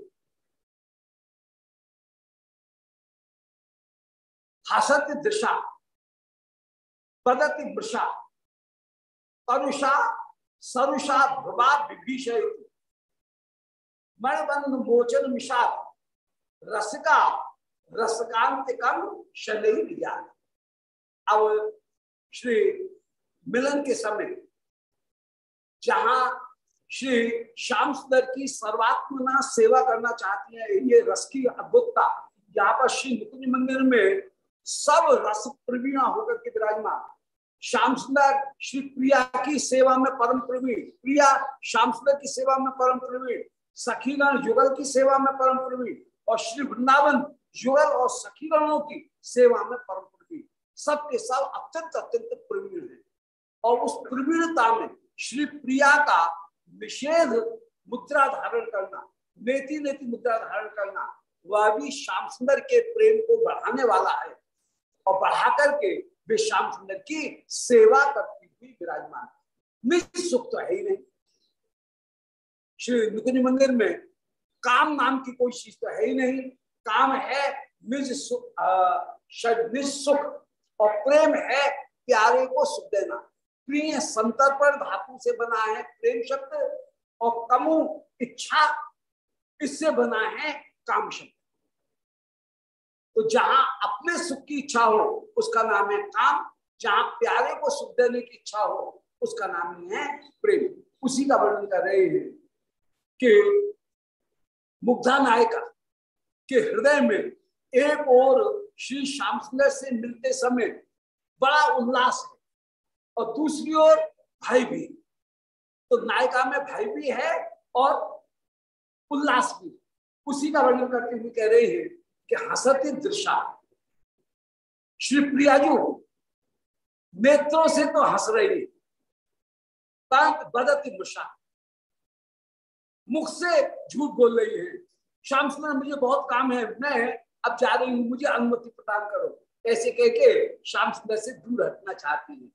हसत दिशा, पदति वृषा तरुषा सरुषा ध्रुवा विभीषय। मणबंध मोचन मिषाद रसका रसकांत कम शनि अब श्री मिलन के समय, जहाँ श्री श्याम सुंदर की सर्वात्मना सेवा करना चाहती है, ये रस की अद्भुतता। यहाँ पर श्री मुकुंज मंदिर में सब रस प्रवीणा होकर के विराजमान। श्याम सुंदर श्री प्रिया की सेवा में परम प्रवीण, प्रिया श्याम सुंदर की सेवा में परम प्रवीण, सखीगण युगल की सेवा में परम प्रवीण, और श्री वृंदावन युगल और सखीगणों की सेवा में परम प्रवीण। सबके सब अत्यंत अत्यंत प्रवीण है। और उस प्रवीणता में श्री प्रिया का निषेध मुद्रा धारण करना, नेति नेति मुद्रा धारण करना, वह भी श्याम सुंदर के प्रेम को बढ़ाने वाला है। और बढ़ा करके वे श्याम सुंदर की सेवा करती हुई विराजमान। निज सुख तो है ही नहीं। श्री निकुंज मंदिर में काम नाम की कोई चीज़ तो है ही नहीं। काम है निज सुख निज सुख और प्रेम है प्यारे को सुख देना। प्रिय संतर पर धातु से बना है प्रेम शब्द और कमु इच्छा इससे बना है काम शब्द। तो जहाँ अपने सुख की इच्छा हो उसका नाम है काम, जहाँ प्यारे को सुख देने की इच्छा हो, उसका नाम ही है प्रेम। उसी का वर्णन कर रहे हैं कि मुग्धा नायिका के हृदय में एक और श्री श्याम सुंदर से मिलते समय बड़ा उल्लास है और दूसरी ओर भाई भी तो नायिका में भाई भी है और उल्लास भी उसी का वर्णन करते हुए कह रहे हैं कि हसती दृशा श्री प्रियाजू नेत्रों से तो हंस रही तंत बदती मृषा मुख से झूठ बोल रही है। श्याम सुंदर, मुझे बहुत काम है, मैं अब जा रही हूँ, मुझे अनुमति प्रदान करो। ऐसे कह के श्याम सुंदर से दूर हटना चाहती है।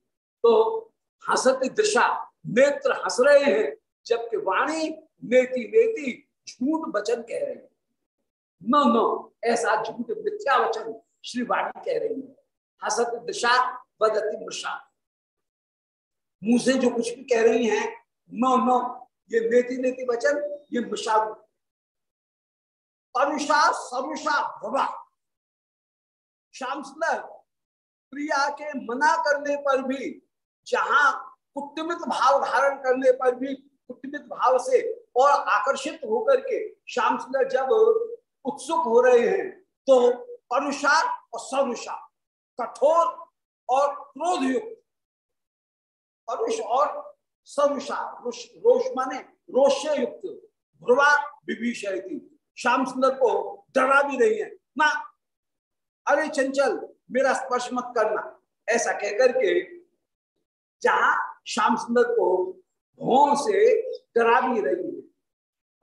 तो हंसती दिशा, नेत्र हंस रहे हैं, जबकि वाणी नेति नेति झूठ वचन कह रहे हैं। नो नो ऐसा झूठ मिथ्या वचन श्री वाणी कह रही है। हसत दिशा बदती मृषा। मुँह से जो कुछ भी कह रही हैं, नो नो, ये नेति नेति वचन, ये मृषा। अनुषा, समुषा, भवा। श्याम सुंदर प्रिया के मना करने पर भी, जहाँ कुटमित भाव धारण करने पर भी कुटमित भाव से और आकर्षित होकर के श्याम सुंदर जब उत्सुक हो रहे हैं तो अनुषा और सरुषा कठोर और क्रोध युक्त अनुष और सरुषा रोष रोष माने रोष युक्त ध्रुवा विभीषण श्याम सुंदर को डरा भी रही है। ना, अरे चंचल, मेरा स्पर्श मत करना। ऐसा कहकर के जहाँ श्याम सुंदर को भों से डरा भी रही है।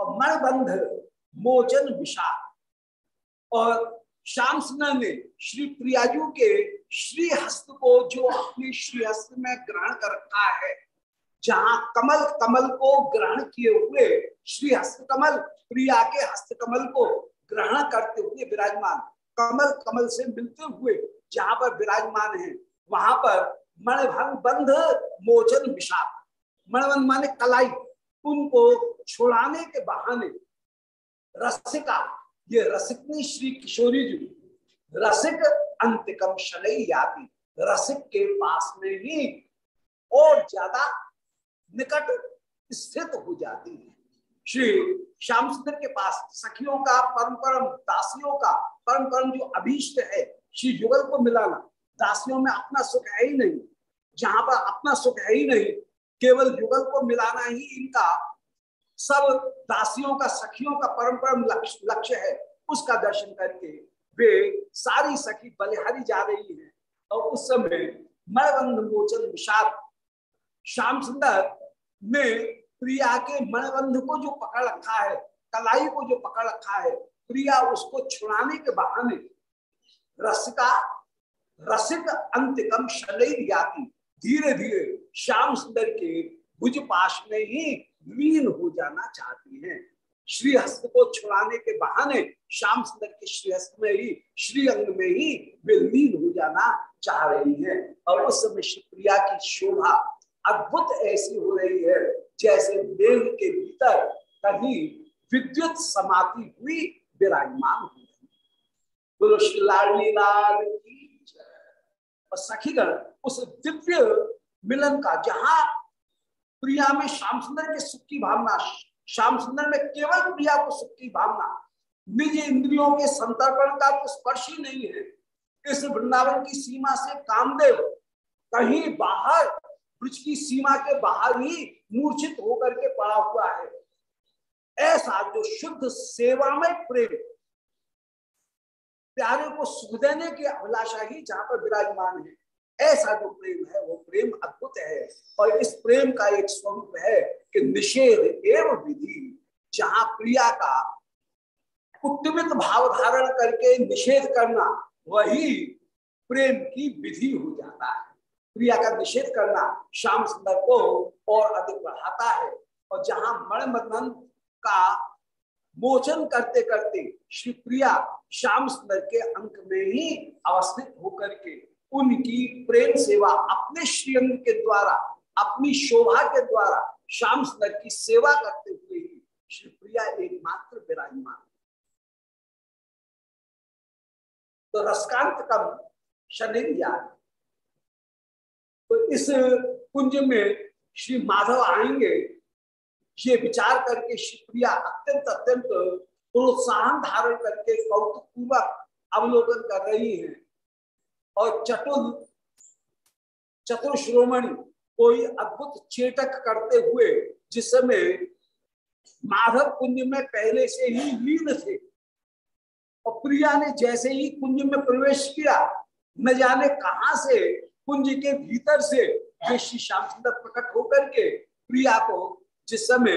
और मणबंध मोचन विषाद और श्याम सुंदर ने श्री प्रियाजू के श्री हस्त को जो अपने श्री हस्त में ग्रहण कर रखा है, जहाँ कमल कमल को ग्रहण किए हुए श्री हस्त कमल, प्रिया के हस्त कमल को ग्रहण करते हुए विराजमान, कमल कमल से मिलते हुए जहाँ पर विराजमान है, वहाँ पर मणभंग बंध, मोचन विषाद मणबंध माने कलाई, उनको छुड़ाने के बहाने रसिका ये रसिकनी श्री किशोरी जी, रसिक अंतिकम शलई याति रसिक के पास में ही और ज़्यादा निकट स्थित हो जाती है। श्री श्याम सुंदर के पास सखियों का परम परम दासियों का परम परम जो अभीष्ट है, श्री युगल को मिलाना, दासियों में अपना सुख है ही नहीं। जहाँ पर अपना सुख है ही नहीं, केवल युगल को मिलाना ही इनका सब दासियों का, सखियों का परम लक्ष्य है उसका दर्शन करके वे सारी सखी बलिहारी जा रही है। और उस समय मणबंध मोचन विषाद श्याम सुंदर ने प्रिया के मणबंध को जो पकड़ रखा है, कलाई को जो पकड़ रखा है, प्रिया उसको छुड़ाने के बहाने रसिका, रसिक अंतिकम शनि जाती धीरे धीरे श्याम सुंदर के भुज पाश में ही लीन हो जाना चाहती हैं। श्रीहस्त को छुड़ाने के बहाने श्याम सुंदर के श्रीहस्त में ही, श्री अंग में ही वे लीन हो जाना चाह रही है। और उस समय प्रिया की शोभा अद्भुत ऐसी हो रही है, जैसे मेघ के भीतर कहीं विद्युत समाधि हुई विराजमान बोलो, श्री लाल की और सखीगण, उस दिव्य मिलन का जहाँ प्रिया में श्याम सुंदर के सुख की भावना, श्याम सुंदर में केवल प्रिया को सुख की भावना। निज इंद्रियों के संतर्पण का तो स्पर्श ही नहीं है। इस वृंदावन की सीमा से कामदेव कहीं बाहर, ब्रज की सीमा के बाहर ही मूर्छित होकर के पड़ा हुआ है। ऐसा जो शुद्ध सेवा में प्रेम, प्यारे को सुख देने की अभिलाषा ही जहाँ पर विराजमान है। ऐसा जो प्रेम है, वो प्रेम अद्भुत है। और इस प्रेम का एक स्वरूप है कि निषेध एवं विधि, जहाँ प्रिया का उत्तमित भाव धारण करके निषेध करना, वही प्रेम की विधि हो जाता है। प्रिया का निषेध करना श्याम सुंदर को और अधिक बढ़ाता है। और जहाँ मणिमदन का मोचन करते करते श्री प्रिया श्याम सुंदर के अंक में ही अवस्थित होकर के उनकी प्रेम सेवा अपने श्रीअंग के द्वारा, अपनी शोभा के द्वारा श्याम सुंदर की सेवा करते हुए ही श्री प्रिया एकमात्र विराजमान। तो रसकांत कम शनिया तो इस कुंज में श्री माधव आएँगे। ये विचार करके श्री प्रिया अत्यंत अत्यंत प्रोत्साहन धारण करके कौतुक पूर्वक अवलोकन कर रही हैं। और चतुर चतुर श्रोमणी कोई अद्भुत चेटक करते हुए, जिस समय माधव कुंज में पहले से ही लीन थे, और प्रिया ने जैसे ही कुंज में प्रवेश किया, न जाने कहा से कुंज के भीतर से श्री श्याम सुंदर प्रकट होकर के प्रिया को जिस समय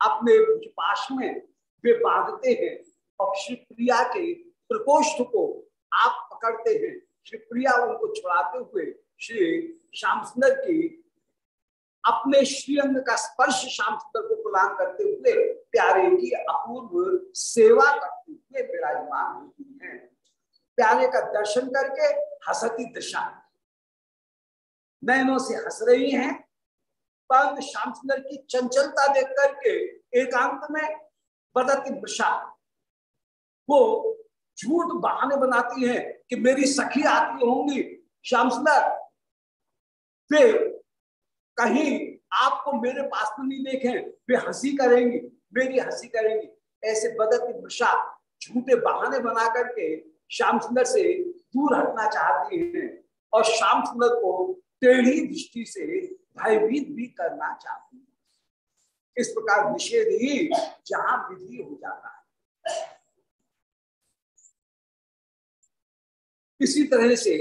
अपने पास में वे बांधते हैं, और श्री प्रिया के प्रकोष्ठ को आप पकड़ते हैं। श्री प्रिया उनको छुड़ाते हुए श्री श्याम सुंदर की अपने श्रीअंग का स्पर्श श्याम सुंदर को प्रदान करते हुए प्यारे की अपूर्व सेवा करते हुए विराजमान होती है। प्यारे का दर्शन करके हसती दिशा। नयनों से हंस रही हैं। परंतु श्याम सुंदर की चंचलता देख करके एकांत में बदती वृषा वो झूठ बहाने बनाती हैं कि मेरी सखी आती होंगी श्याम सुंदर वे कहीं आपको मेरे पास में नहीं देखें, वे हँसी करेंगी, मेरी हँसी करेंगी। ऐसे बदत वृषा झूठे बहाने बना करके श्याम सुंदर से दूर हटना चाहती हैं और श्याम सुंदर को टेढ़ी दृष्टि से भयभीत भी करना चाहती है। इस प्रकार निषेध ही जहाँ विधि हो जाता है। इसी तरह से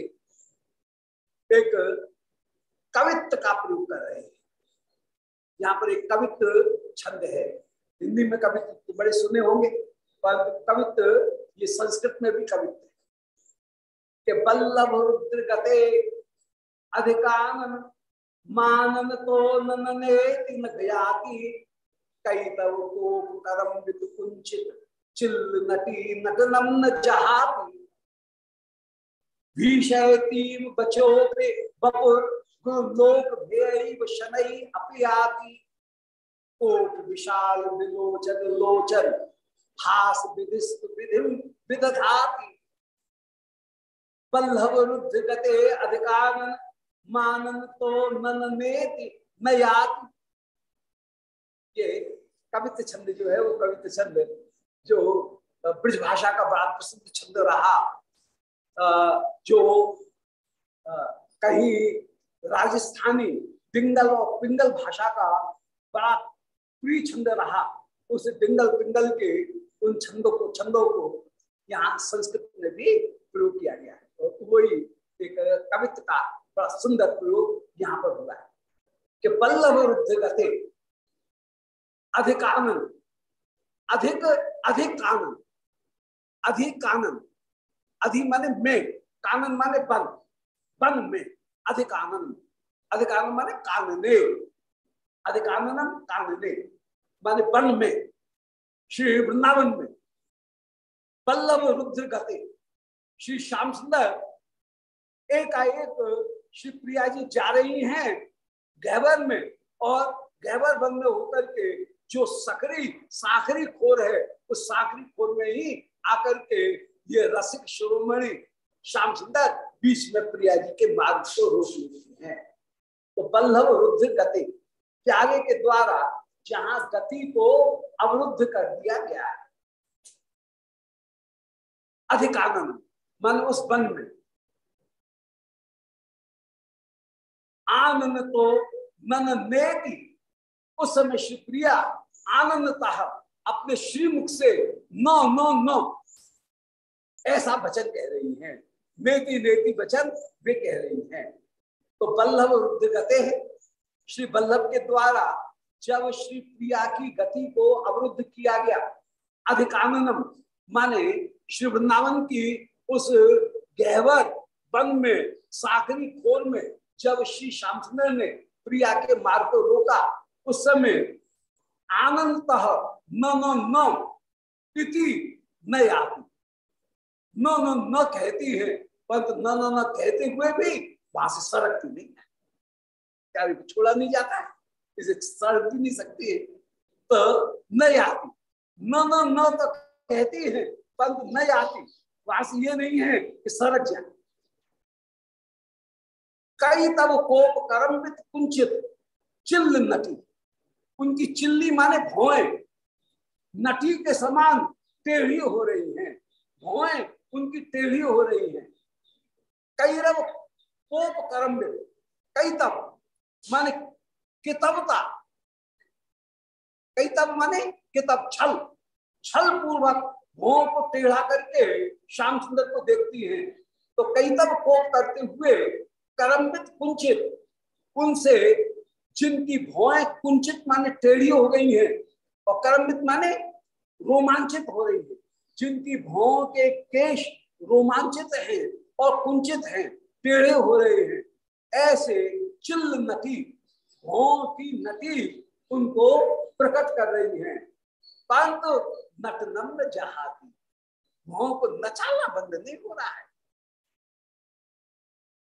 एक कवित्व का प्रयोग कर रहे हैं। यहाँ पर एक कवित्व छंद है। हिंदी में कवित्व तो बड़े सुने होंगे, पर कवित्व ये संस्कृत में भी कवित्व है। कि बल्लभ रुद्र गते अधिकान मानन तो ननने न गयाति, कई तव को करम विद कुंचित चिल नटी नटनम न जहाती। भीषयतीम बचोते बपुर गुरुलोक भेयव शनई अपयाति। कोट विशाल विलोचन लोचन, हास विधिस्त विधि विदधाति। पल्लव रुद्ध गते अधिकार मानन तो नन नयात ये कवित्व छंद जो है, वो कवित्व छंद जो ब्रज भाषा का बड़ा प्रसिद्ध छंद रहा। जो कहीं राजस्थानी डिंगल और पिंगल भाषा का बड़ा प्रिय छंद रहा, उस डिंगल पिंगल के उन छंदों को छंदों को यहाँ संस्कृत में भी प्रयोग किया गया है। और वही एक कवित्व का बड़ा सुंदर प्रयोग यहाँ पर हुआ है कि पल्लव रुद्ध गते अधिक आनंद अधिक अधिक कानन अधिक कानन अधि माने में कानन माने बन। बन में अधिक आनंद। अधिक आनंद माने कानने। अधिक आनंदम कानने। माने बन में श्री वृंदावन में। पल्लव रुद्र गते। श्री श्याम सुंदर, एकाएक श्री प्रिया जी जा रही हैं गहबर में और गहबर वन में होकर के जो सकरी साखरी खोर है, उस साखरी खोर में ही आकर के ये रसिक शिरोमणि श्याम सुंदर बीच में प्रिया जी के मार्ग को रोक लेते हैं। तो बल्लभ रुद्ध गति, त्यागे के द्वारा जहाँ गति को अवरुद्ध कर दिया गया है। अधिकानंद, मन उस वन में। आनंद तो नन नेति, उस समय श्री प्रिया आनंदता अपने श्रीमुख से, नो नो नो ऐसा वचन कह रही हैं। नेति नेति वचन वे कह रही हैं। तो बल्लभ रुद्ध गते हैं, श्री बल्लभ के द्वारा जब श्री प्रिया की गति को अवरुद्ध किया गया, अधिकाननम, माने श्री वृंदावन की उस गहवर वन में साकरी खोल में, जब श्री श्याम सुंदर ने प्रिया के मार्ग को रोका, उस समय आनंद न न इति न आती न न न कहती है परंतु न न न कहते हुए भी वहाँ से सड़कती नहीं है। क्या छोड़ा नहीं जाता है? इसे सड़क भी नहीं सकती है। तो न आती। न न न तो कहती है परंतु न आती। वास ये नहीं है कि सड़क जाए। कई तब कोप करमित कुंचित चिल्ल नटी। उनकी चिल्ली माने भोए नटी के समान टेढ़ी हो रही हैं। भोए उनकी टेढ़ी हो रही है। कई रब, कोप करम कई तब माने कितबता कई तब माने कितब छल छल पूर्वक भों को टेढ़ा करके श्याम सुंदर को देखती है। तो कई तब कोप करते हुए करम्बित कुंचित, उनसे जिनकी भौएँ कुंचित माने टेढ़ी हो गई हैं, और करम्बित माने रोमांचित हो रही है। जिनकी भौं के केश रोमांचित हैं और कुंचित हैं, टेढ़े हो रहे हैं। ऐसे चिल्ल नटी भौं की नटी उनको प्रकट कर रही है। परंतु नट नम्र जहाती मोह को नचाना बंद नहीं हो रहा है।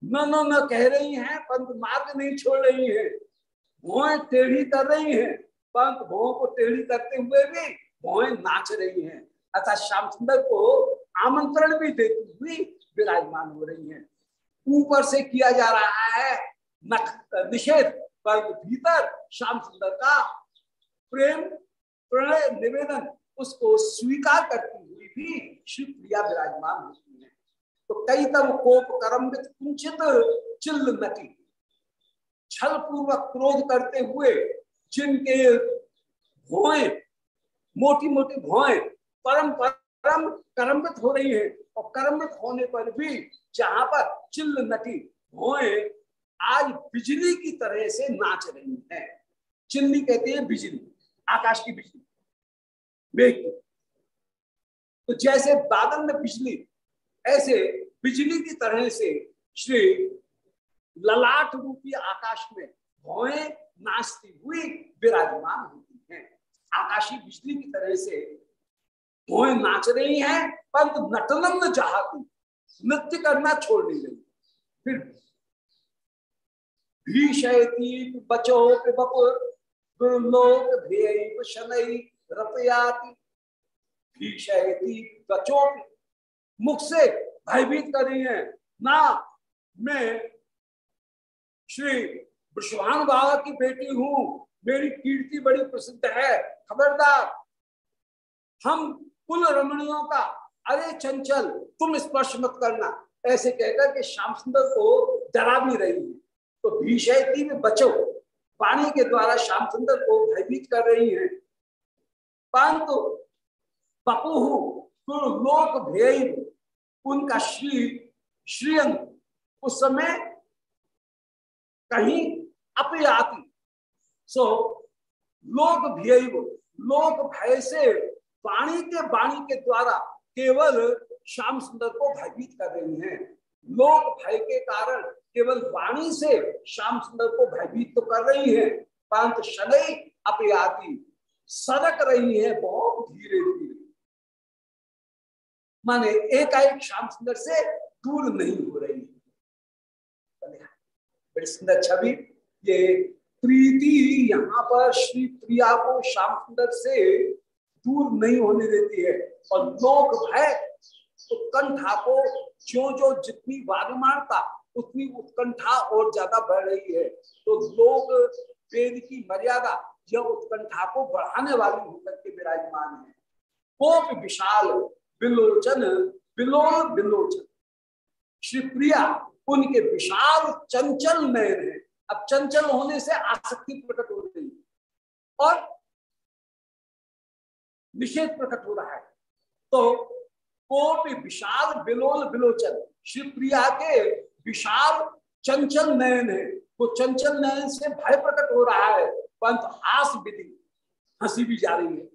न न न कह रही हैं, परंतु मार्ग नहीं छोड़ रही है। भोए टेढ़ी कर रही हैं, परंतु भों को टेढ़ी करते हुए भी भोए नाच रही हैं। अर्थात श्याम सुंदर को आमंत्रण भी देती हुई विराजमान हो रही हैं। ऊपर से किया जा रहा है निषेध पर भीतर श्याम सुंदर का प्रेम, प्रणय, निवेदन, उसको स्वीकार करती हुई भी श्री प्रिया विराजमान होती है। तो कई तब कोप करम्बित कुंचित चिल्ल नटी। छल पूर्वक क्रोध करते हुए जिनके भोए मोटी मोटी भोए परम परम करम्बित हो रही है और करम्बित होने पर भी जहाँ पर चिल्ल नटी भोए आज बिजली की तरह से नाच रही है। चिल्ली कहते हैं बिजली, आकाश की बिजली। तो जैसे बादल में बिजली, ऐसे बिजली की तरह से श्री ललाट रूपी आकाश में भौएँ नाचती हुई विराजमान होती हैं। आकाशी बिजली की तरह से भौएँ नाच रही हैं परंतु नटनंद चाहती। नृत्य करना छोड़ नहीं रही फिर भीषयती बचो बपुर, दुर्लोक भीषयती मुख से भयभीत कर रही है। ना, मैं श्री विश्वान बाबा की बेटी हूँ। मेरी कीर्ति बड़ी प्रसिद्ध है। खबरदार, हम कुल रमणियों का। अरे चंचल, तुम स्पर्श मत करना। ऐसे कहकर के श्याम सुंदर को डरा भी रही है। तो भीषयती में बचो। पानी के द्वारा श्याम सुंदर को भयभीत कर रही है। परंतु बपुहु लोक भेय उनका श्री श्रीअंग उस समय कहीं अपयाति। सो लोक भय लोक भय से वाणी के वाणी के द्वारा केवल श्याम सुंदर को भयभीत कर रही हैं। लोक भय के कारण केवल वाणी से श्याम सुंदर को भयभीत तो कर रही हैं, परंतु शनि अपयाति सड़क रही है बहुत धीरे धीरे माने एकाएक श्याम सुंदर से दूर नहीं हो रही बड़ी सुंदर छवि। ये प्रीति यहाँ पर श्री प्रिया को श्याम सुंदर से दूर नहीं होने देती है और लोग भय उत्कंठा को जो जो जितनी वारिमारता उतनी उत्कंठा और ज़्यादा बढ़ रही है। तो लोग वेद की मर्यादा यह उत्कंठा को बढ़ाने वाली होकर के विराजमान है। कोप विशाल बिलोचन बिलोल बिलोचन श्री प्रिया उनके विशाल चंचल नयन है। अब चंचल होने से आसक्ति प्रकट हो रही है और निषेध प्रकट हो रहा है। तो कोप विशाल बिलोल बिलोचन, श्री प्रिया के विशाल चंचल नयन है। वो चंचल नयन से भय प्रकट हो रहा है। परंतु हास विधि, हँसी भी जा रही है।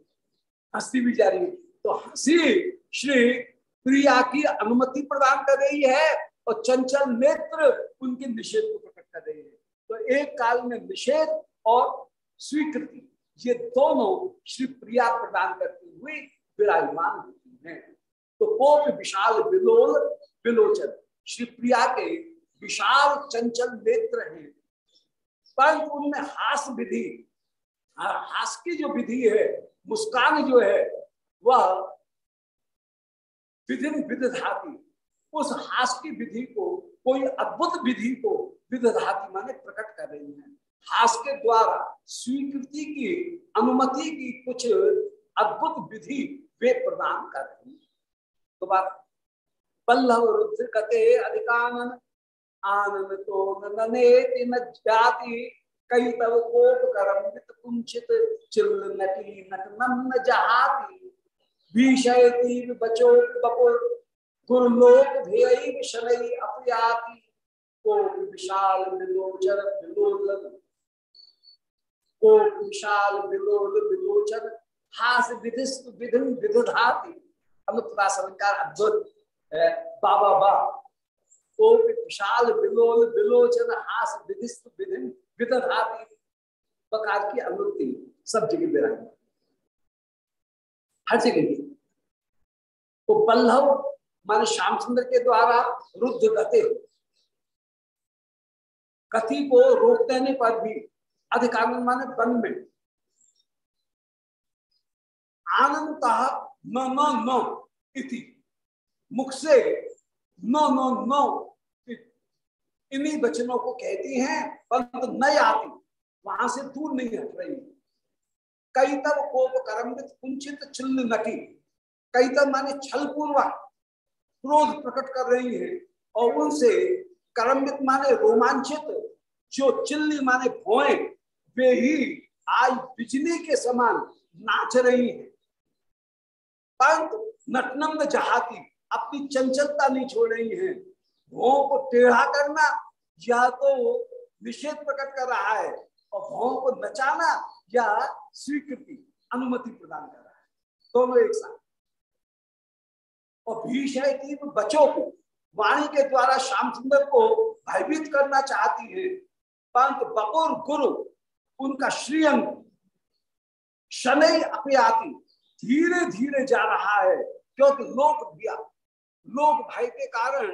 हँसी भी जा रही है। तो हँसी श्री प्रिया की अनुमति प्रदान कर रही है और चंचल नेत्र उनके निषेध को प्रकट कर रही है। तो एक काल में निषेध और स्वीकृति। ये दोनों श्री प्रिया प्रदान करती हुई विराजमान होती हैं। तो कोप विशाल विलोल विलोचन श्री प्रिया के विशाल चंचल नेत्र हैं। परंतु उनमें हास विधि हास की जो विधि है, मुस्कान जो है, वह विधिन विधाती उस हास की विधि को, कोई अद्भुत विधि को विधाती माने प्रकट कर रही है। हास के द्वारा स्वीकृति की, अनुमति की कुछ अद्भुत विधि वे प्रदान कर रही है। तो बात, पल्लव रुद्र कते अधिकानन आनंद तो नने न जाति, कई तब कोप करम कुंचित नटी नन्न जहाती। बचो बपुर गुरुलोक अपयाति को विशाल विलोचन विलोलन को विशाल विलोल विलोचन हास विधिस्त विधिन अलंकार अद्भुत बाबा बा। विशाल हास विधिस्त विधिन प्रकार की अनुति सब जगह हर जगह की। तो बल्लभ, मान श्याम के द्वारा रुद्ध गते। कथी को रोक देने पर भी अधिकार माने वन में। आनंद न न न इति। मुख से न न न इन्हीं वचनों को कहती हैं परंतु न आती। वहाँ से दूर नहीं हट रही। कई तब कोप करमित कुंचित छिन्न नटी। कई तब माने छल पूर्वक क्रोध प्रकट कर रही है। और उनसे करमित माने रोमांचित, जो चिल्ली माने भोए। वे ही आज बिजली के समान नाच रही है। परंतु नटनंद जहाती अपनी चंचलता नहीं छोड़ रही है। भों को टेढ़ा करना या तो निषेध प्रकट कर रहा है और भों को नचाना या स्वीकृति, अनुमति प्रदान कर रहा है। दोनों एक साथ। और भीषण की बच्चों को वाणी के द्वारा श्याम सुंदर को भयभीत करना चाहती है। परंतु बपुर गुरु उनका श्रीअंग शनि अपयाति धीरे धीरे जा रहा है, क्योंकि लोक दिया लोक भय के कारण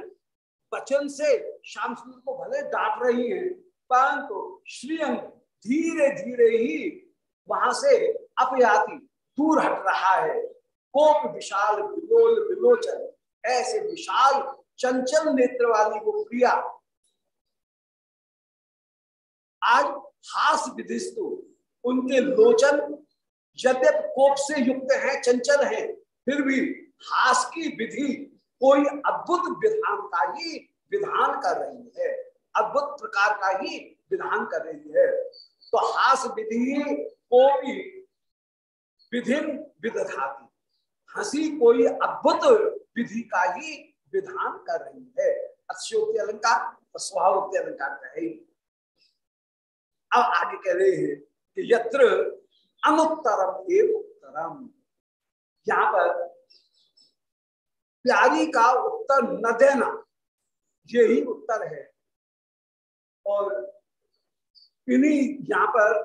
वचन से श्याम सुंदर को भले डांट रही है, परंतु श्रीअंग धीरे धीरे ही वहाँ से अपयाति दूर हट रहा है। कोप विशाल विलोल विलोचन ऐसे विशाल, चंचल नेत्र वाली वो प्रिया आज हास विधिस्तु उनके लोचन यद्यप कोप से युक्त है, चंचल है, फिर भी हास की विधि कोई अद्भुत विधान का ही विधान कर रही है। अद्भुत प्रकार का ही विधान कर रही है। तो हास विधि को भी विधि विदधाती। हँसी कोई अद्भुत विधि का ही विधान कर रही है। अक्षोक्ति अलंकार स्वभावोक्ति अलंकार का है। अब आगे कह रहे हैं कि यत्र अनुत्तरम एवं उत्तरम। यहाँ पर प्यारी का उत्तर न देना, यही उत्तर है। और इन्हीं यहाँ पर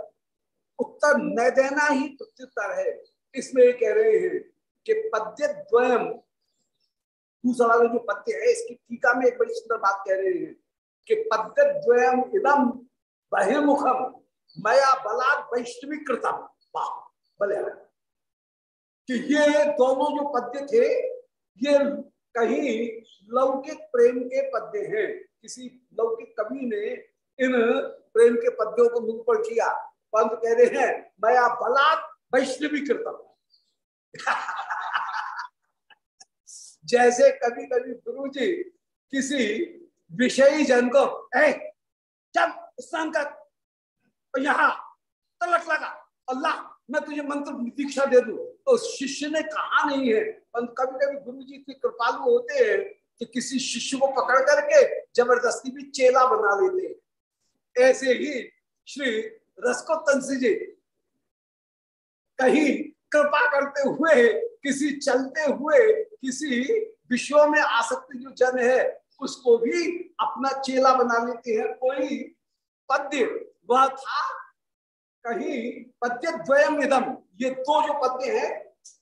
उत्तर न देना ही प्रत्युत्तर है। इसमें कह रहे हैं कि पद्य द्वयम दूसरा वाला जो पद्य है, इसकी टीका में एक बड़ी सुंदर बात कह रहे हैं कि पद्य द्वयम इदम बहिर्मुखम मया बलात् वैष्णवी कृतम वाह, भले कि ये दोनों जो पद्य थे, ये कहीं लौकिक प्रेम के पद्य हैं। किसी लौकिक कवि ने इन प्रेम के पद्यों को निरूपण किया। पंत कह रहे हैं मैं बलात् वैष्णवी कृतम जैसे कभी कभी गुरु जी किसी विषयी जन को ए स्नान कर यहाँ तलक लगा। अल्लाह, मैं तुझे मंत्र दीक्षा दे दू। तो शिष्य ने कहा नहीं है। पर कभी कभी गुरु जी इतने कृपालु होते हैं कि किसी शिष्य को पकड़ करके ज़बरदस्ती भी चेला बना लेते हैं। ऐसे ही श्री रसको तंसी जी कहीं कृपा करते हुए, किसी चलते हुए, किसी विश्व में आसक्ति जो जन है, उसको भी अपना चेला बना लेते हैं। कोई पद्य वह था, कहीं पद्य द्वयम इदम। ये दो जो पद्य है,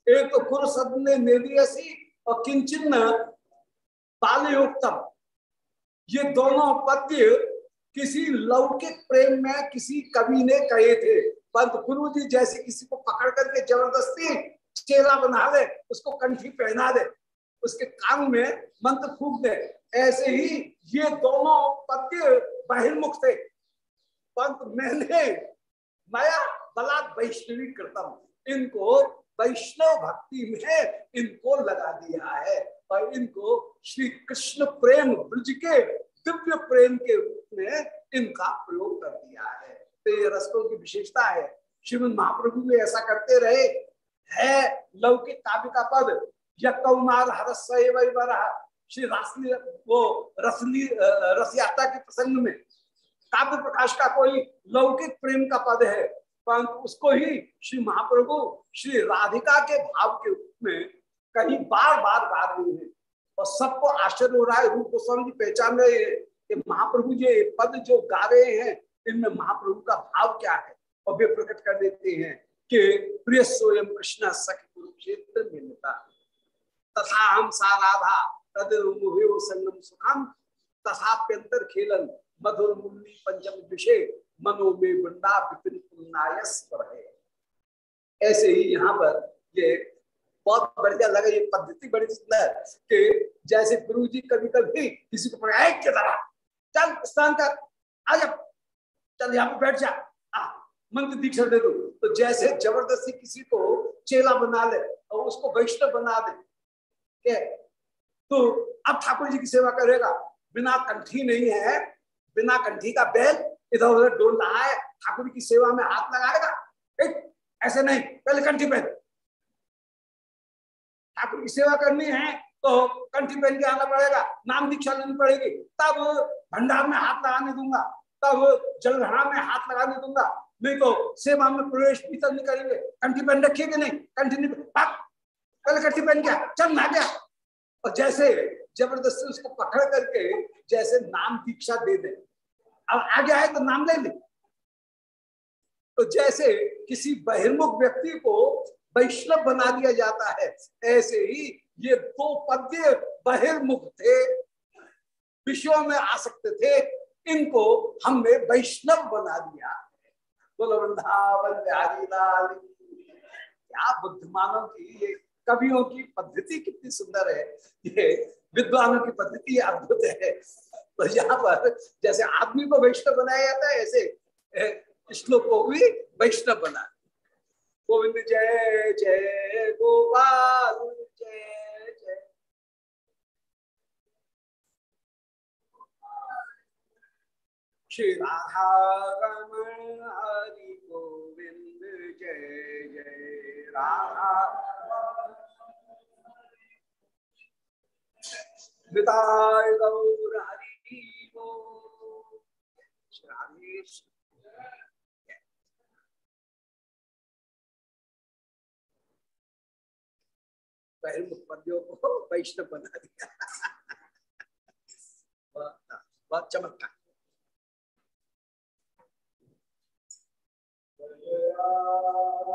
एक तो गुरु सदने निर्यसी और किंचन बालयोक्तम। ये दोनों पद्य किसी लौकिक प्रेम में किसी कवि ने कहे थे। पंत गुरु जी जैसे किसी को पकड़ करके ज़बरदस्ती चेला बना दे, उसको कंठी पहना दे, उसके कान में मंत्र फूक दे, ऐसे ही ये दोनों पद्य बहिर्मुख थे। पंत मैंने माया बलात् वैष्णवी कृतम। इनको वैष्णव भक्ति में इनको लगा दिया है और इनको श्री कृष्ण प्रेम ब्रज के दिव्य प्रेम के रूप में इनका प्रयोग कर दिया है। तो ये रस्तों की विशेषता है। श्रीमद महाप्रभु भी ऐसा करते रहे। है लौकिक काव्य का पद। यौमार हरस श्री रासली वो रसली रस यात्रा के प्रसंग में काव्य प्रकाश का कोई लौकिक प्रेम का पद है, परंतु उसको ही श्री महाप्रभु, श्री राधिका के भाव के रूप में कहीं बार बार गा रहे हैं। और सबको आश्चर्य हो रहा है, रूप गोस्वामी जी पहचान रहे हैं कि महाप्रभु ये पद जो गा रहे हैं, इनमें महाप्रभु का भाव क्या है? और वे प्रकट कर देते हैं कि प्रिय स्वयं कृष्ण सख कुरुक्षेत्र मिलता। तथा हम सा राधा तद संगम तथाप्यंतर खेलन। मधुर मुन्नी पंचम विषय मनो में वृंदा विपिन है ऐसे ही यहाँ पर ये बहुत बढ़िया लगा ये पद्धति बड़ी सुंदर कि जैसे गुरु जी कभी कभी किसी को पढ़ाए के तरह चल, स्नान कर, आ जा, चल यहाँ पे बैठ जा मंत्र दीक्षा दे दो। तो जैसे ज़बरदस्ती किसी को चेला बना ले और उसको वैष्णव बना दे के तो अब ठाकुर जी की सेवा करेगा, बिना कंठी नहीं है बिना कंठी का बैल इधर उधर डोल रहा है, ठाकुर की सेवा में हाथ लगाएगा। ऐसे नहीं, पहले कंठी पहन। ठाकुर की सेवा करनी है तो कंठी पहन के आना पड़ेगा, नाम दीक्षा लेनी पड़ेगी। तब भंडार में हाथ लगाने दूँगा, तब जलघड़ा में हाथ लगाने दूँगा। नहीं तो सेवा में प्रवेश भीतर नहीं करेंगे। कंठी पहन रखिए नहीं? कंठी नहीं पहले कंठी पहन गया चल ना गया। और जैसे ज़बरदस्ती उसको पकड़ करके जैसे नाम दीक्षा दे दे। अब आगे आए तो नाम ले ले। तो जैसे किसी बहिर्मुख व्यक्ति को वैष्णव बना दिया जाता है, ऐसे ही ये दो पद्य बहिर्मुख थे, विषयों में आ सकते थे, इनको हमने वैष्णव बना दिया। बोलो, वृंदावन बिहारी लाल। क्या बुद्धिमानों की ये कवियों की पद्धति कितनी सुंदर है, ये विद्वानों की पद्धति अद्भुत है। तो यहाँ पर जैसे आदमी को वैष्णव बनाया जाता है, ऐसे श्लोक को भी वैष्णव बना। गोविंद जय जय गोपाल, जय जय। श्री राधा रमण हरि गोविंद, जय जय राधा। विदाय गौर को। वैष्णव बना दिया। बहुत चमत्कार।